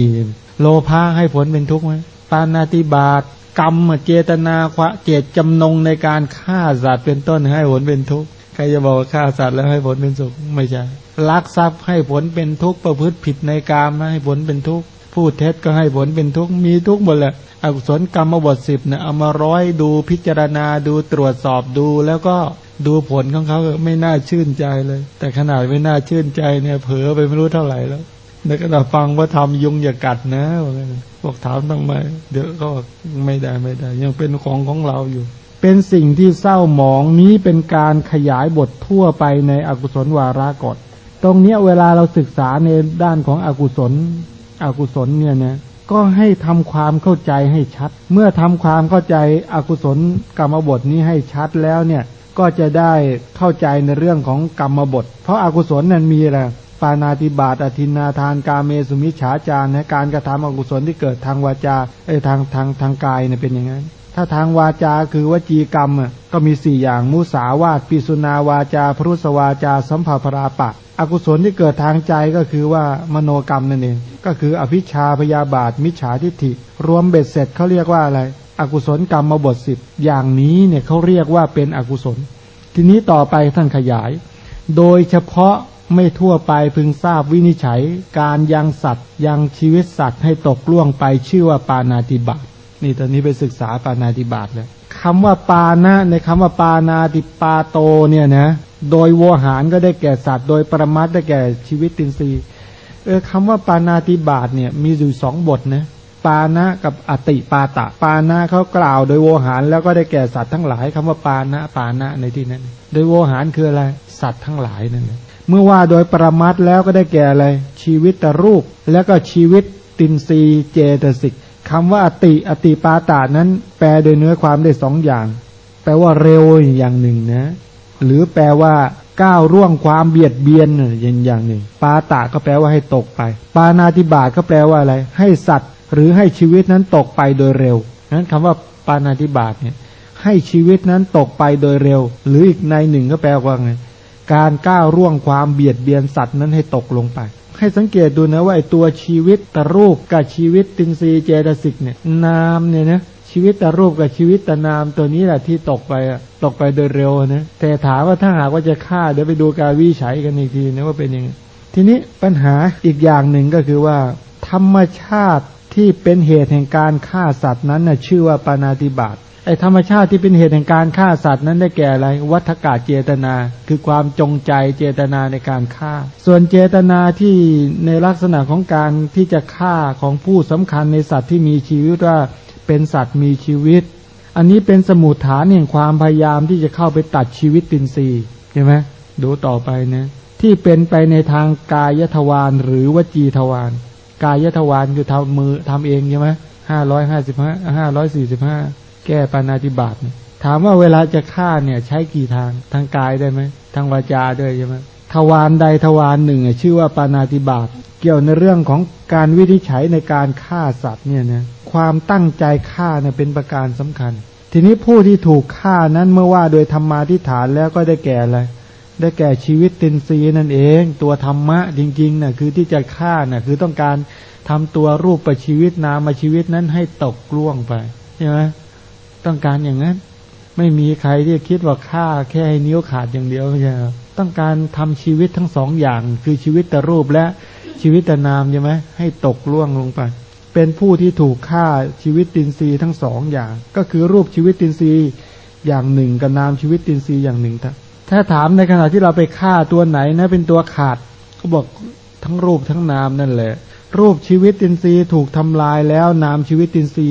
โลภะให้ผลเป็นทุกข์ไหมปานาติบาตกรรมเจตนาควะเจตจำนงในการฆ่าสัตว์เป็นต้นให้ผลเป็นทุกข์ ใครจะบอกว่าฆ่าสัตว์แล้วให้ผลเป็นสุขไม่ใช่ลักทรัพย์ให้ผลเป็นทุกข์ประพฤติผิดในกามให้ผลเป็นทุกข์พูดเท็จก็ให้ผลเป็นทุกข์มีทุกข์หมดแหละอกุศลกรรมบทสิบเนี่ยเอามาร้อยดูพิจารณาดูตรวจสอบดูแล้วก็ดูผลของเขาไม่น่าชื่นใจเลย แต่ขนาดไม่น่าชื่นใจเนี่ย เผลอไปไม่รู้เท่าไหร่แล้วในขณะฟังว่าทำยุงอย่ากัดนะบอกถามทำไมเดี๋ยวก็ไม่ได้ไม่ได้ ยังเป็นของของเราอยู่ เป็นสิ่งที่เศร้าหมองนี้เป็นการขยายบททั่วไปในอกุศลวาระกฎตรงเนี้ยเวลาเราศึกษาในด้านของอกุศล อกุศลเนี่ยนะก็ให้ทำความเข้าใจให้ชัด เมื่อทำความเข้าใจอกุศลกรรมบทนี้ให้ชัดแล้วเนี่ยก็จะได้เข้าใจในเรื่องของกรรมบท เพราะอากุศลนั้นมีอะไรปานาติบาตอธินาทานกาเมสุมิฉาจารนะการกระทำอกุศลที่เกิดทางวาจาเอ้ทางทางทางกายเนี่ยเป็นอย่างนั้น ถ้าทางวาจาคือวจีกรรมก็มีสี่อย่างมุสาวาตปิสุนาวาจาพรุสวาจา สัมภาพราปะ อกุศลที่เกิดทางใจก็คือว่ามโนกรรมนั่นเองก็คืออภิชาพยาบาท มิจฉาทิฏฐิ รวมเบ็ดเสร็จเขาเรียกว่าอะไร อกุศลกรรมมาบทสิบอย่างนี้เนี่ยเขาเรียกว่าเป็นอกุศล ทีนี้ต่อไปท่านขยาย โดยเฉพาะไม่ทั่วไปพึงทราบวินิจฉัย การยังสัตว์ยังชีวิตสัตว์ให้ตกล่วงไปชื่อว่าปานาติบาต นี่ตอนนี้ไปศึกษาปานาติบาตเลยคำว่าปานะในคำว่าปานาติปาโตเนี่ยนะ โดยโวหารก็ได้แก่สัตว์ โดยประมัดได้แก่ชีวิตตินทรีย์เออคำว่าปานาติบาตเนี่ยมีอยู่สองบทนะปานะกับอติปาตะ ปานะเขากล่าว โดยโวหารแล้วก็ได้แก่สัตว์ทั้งหลายคำว่าปานะปานะในที่นั้น โดยโวหารคืออะไรสัตว์ทั้งหลายนั่นเองเมื่อว่าโดยประมัดแล้วก็ได้แก่อะไร ชีวิตตรูป แล้วก็ชีวิตตินรีเจตสิก คำว่าอติอติปาตานั้น แปลโดยเนื้อความได้สองอย่าง แปลว่าเร็วอย่างหนึ่งนะ หรือแปลว่าก้าวร่วงความเบียดเบียนอย่างอย่างหนึ่ง ปาตาก็แปลว่าให้ตกไป ปานาติบาตก็แปลว่าอะไร ให้สัตว์ หรือให้ชีวิตนั้นตกไปโดยเร็ว นั้นคำว่าปานาติบาตเนี่ย ให้ชีวิตนั้นตกไปโดยเร็ว หรืออีกในหนึ่งก็แปลว่าไง การก้าวร่วงความเบียดเบียนสัตว์นั้นให้ตกลงไป ให้สังเกตดูนะว่าตัวชีวิตตรูปกับชีวิตตินซีเจตสิกเนี่ยนามเนี่ยนะชีวิตตรูปกับชีวิตตนามตัวนี้แหละที่ตกไปตกไปโดยเร็วนะแต่ถามว่าถ้าหากว่าจะฆ่าเดี๋ยวไปดูการวิจัยกันอีกทีนะว่าเป็นยังไงทีนี้ปัญหาอีกอย่างหนึ่งก็คือว่า ธรรมชาติ ที่เป็นเหตุแห่งการฆ่าสัตว์นั้นนะชื่อว่าปานาติบาตไอธรรมชาติที่เป็นเหตุแห่งการฆ่าสัตว์นั้นได้แก่อะไร วัฏกาเจตนา คือความจงใจเจตนาในการฆ่า ส่วนเจตนาที่ในลักษณะของการที่จะฆ่าของผู้สำคัญในสัตว์ที่มีชีวิตว่าเป็นสัตว์มีชีวิต อันนี้เป็นสมุดฐานแห่งความพยายามที่จะเข้าไปตัดชีวิตตินซีใช่ไหมดูต่อไปนะที่เป็นไปในทางกายทวารหรือวจีทวาร กายทวารคือทำมือทำเองใช่ไหมห้าร้อยห้าสิบห้าห้าร้อยสี่สิบห้าแก้ปานาติบาตถามว่าเวลาจะฆ่าเนี่ย ใช้กี่ทางทางกายได้ไหมทางวาจาด้วยใช่ไหมทวารใดทวารหนึ่งชื่อว่าปานาติบาตเกี่ยวในเรื่องของการวินิจฉัยในการฆ่าสัตว์เนี่ยนะความตั้งใจฆ่าเนี่ยเป็นประการสำคัญ ทีนี้ผู้ที่ถูกฆ่านั้นเมื่อว่าโดยธรรมาทิฏฐานแล้วก็ได้แก่อะไร ได้แก่ชีวิตตินซีนั่นเอง ตัวธรรมะจริงๆนะ่ะคือที่จะฆ่านะ่ะคือต้องการทำตัวรูปประชีวิตนามาชีวิตนั้นให้ตกล่วงไปใช่ไหมต้องการอย่างนั้น ไม่มีใครที่คิดว่าฆ่าแค่ให้นิ้วขาดอย่างเดียวไม่ใช่ต้องการทำชีวิตทั้งสองอย่าง คือชีวิตแต่รูปและชีวิตแต่นามใช่ไหมให้ตกล่วงลงไป เป็นผู้ที่ถูกฆ่าชีวิตตินซีทั้งสองอย่าง ก็คือรูปชีวิตตินซีอย่างหนึ่งกับนามชีวิตตินซีอย่างหนึ่ง ถ้าถามในขณะที่เราไปฆ่าตัวไหนนะ เป็นตัวขาดก็บอกทั้งรูปทั้งนามนั่นแหละ รูปชีวิตตินซีถูกทำลายแล้วนามชีวิตตินซี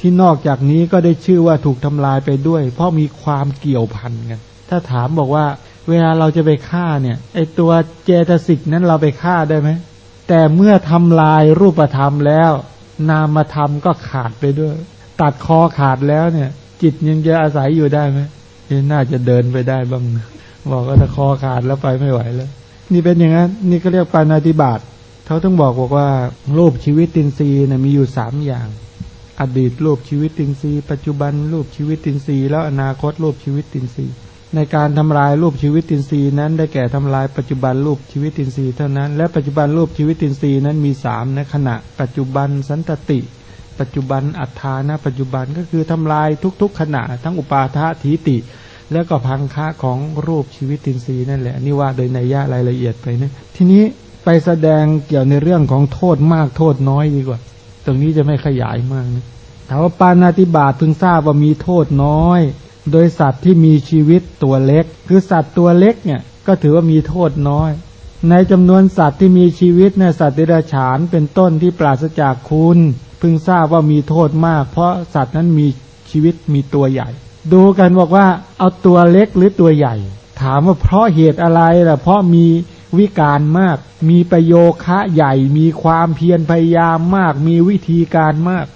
ที่นอกจากนี้ก็ได้ชื่อว่าถูกทำลายไปด้วย เพราะมีความเกี่ยวพันกันถ้าถามบอกว่า เวลาเราจะไปฆ่าเนี่ยไอตัวเจตสิกนั้นเราไปฆ่าได้ไหมแต่เมื่อทำลายรูปธรรมแล้ว นามธรรมก็ขาดไปด้วย ตัดคอขาดแล้วเนี่ย จิตยังจะอาศัยอยู่ได้ไหม น่าจะเดินไปได้บ้างบอกว่าถ้าคอขาดแล้วไปไม่ไหวแล้ว นี่เป็นอย่างนั้น นี่ก็เรียกปาณาติบาตเขาต้องบอกบอกว่ารูปชีวิตินทรีย์นะมีอยู่สามอย่าง อดีตรูปชีวิตินทรีย์ปัจจุบันรูปชีวิตินทรีย์แล้วอนาคตรูปชีวิตินทรีย์ในการทำลายรูปชีวิตินทรีย์นั้นได้แก่ทำลายปัจจุบันรูปชีวิตินทรีย์เท่านั้น และปัจจุบันรูปชีวิตินทรีย์นั้นมีสามในขณะ ปัจจุบันสันตติ ปัจจุบันอัทธานะปัจจุบันก็คือทำลายทุก ๆ ขณะ ทั้งอุปาทะทีติ แล้วก็พังค่าของรูปชีวิตตินทรีย์นั่นแหละนี่ว่าโดยในย่ารายละเอียดไปนะทีนี้ไปแสดงเกี่ยวในเรื่องของโทษมากโทษน้อยดีกว่า ตรงนี้จะไม่ขยายมากนะถามว่าปานาติบาตพึงทราบว่ามีโทษน้อย โดยสัตว์ที่มีชีวิตตัวเล็ก คือสัตว์ตัวเล็กเนี่ยก็ถือว่ามีโทษน้อย ในจำนวนสัตว์ที่มีชีวิตในสัตว์เดรัจฉานเป็นต้นที่ปราศจากคุณ พึงทราบว่ามีโทษมาก เพราะสัตว์นั้นมีชีวิตมีตัวใหญ่ ดูกันบอกว่าเอาตัวเล็กหรือตัวใหญ่ ถามว่าเพราะเหตุอะไรล่ะเพราะมีวิการมาก มีประโยคะใหญ่ มีความเพียรพยายามมาก มีวิธีการมาก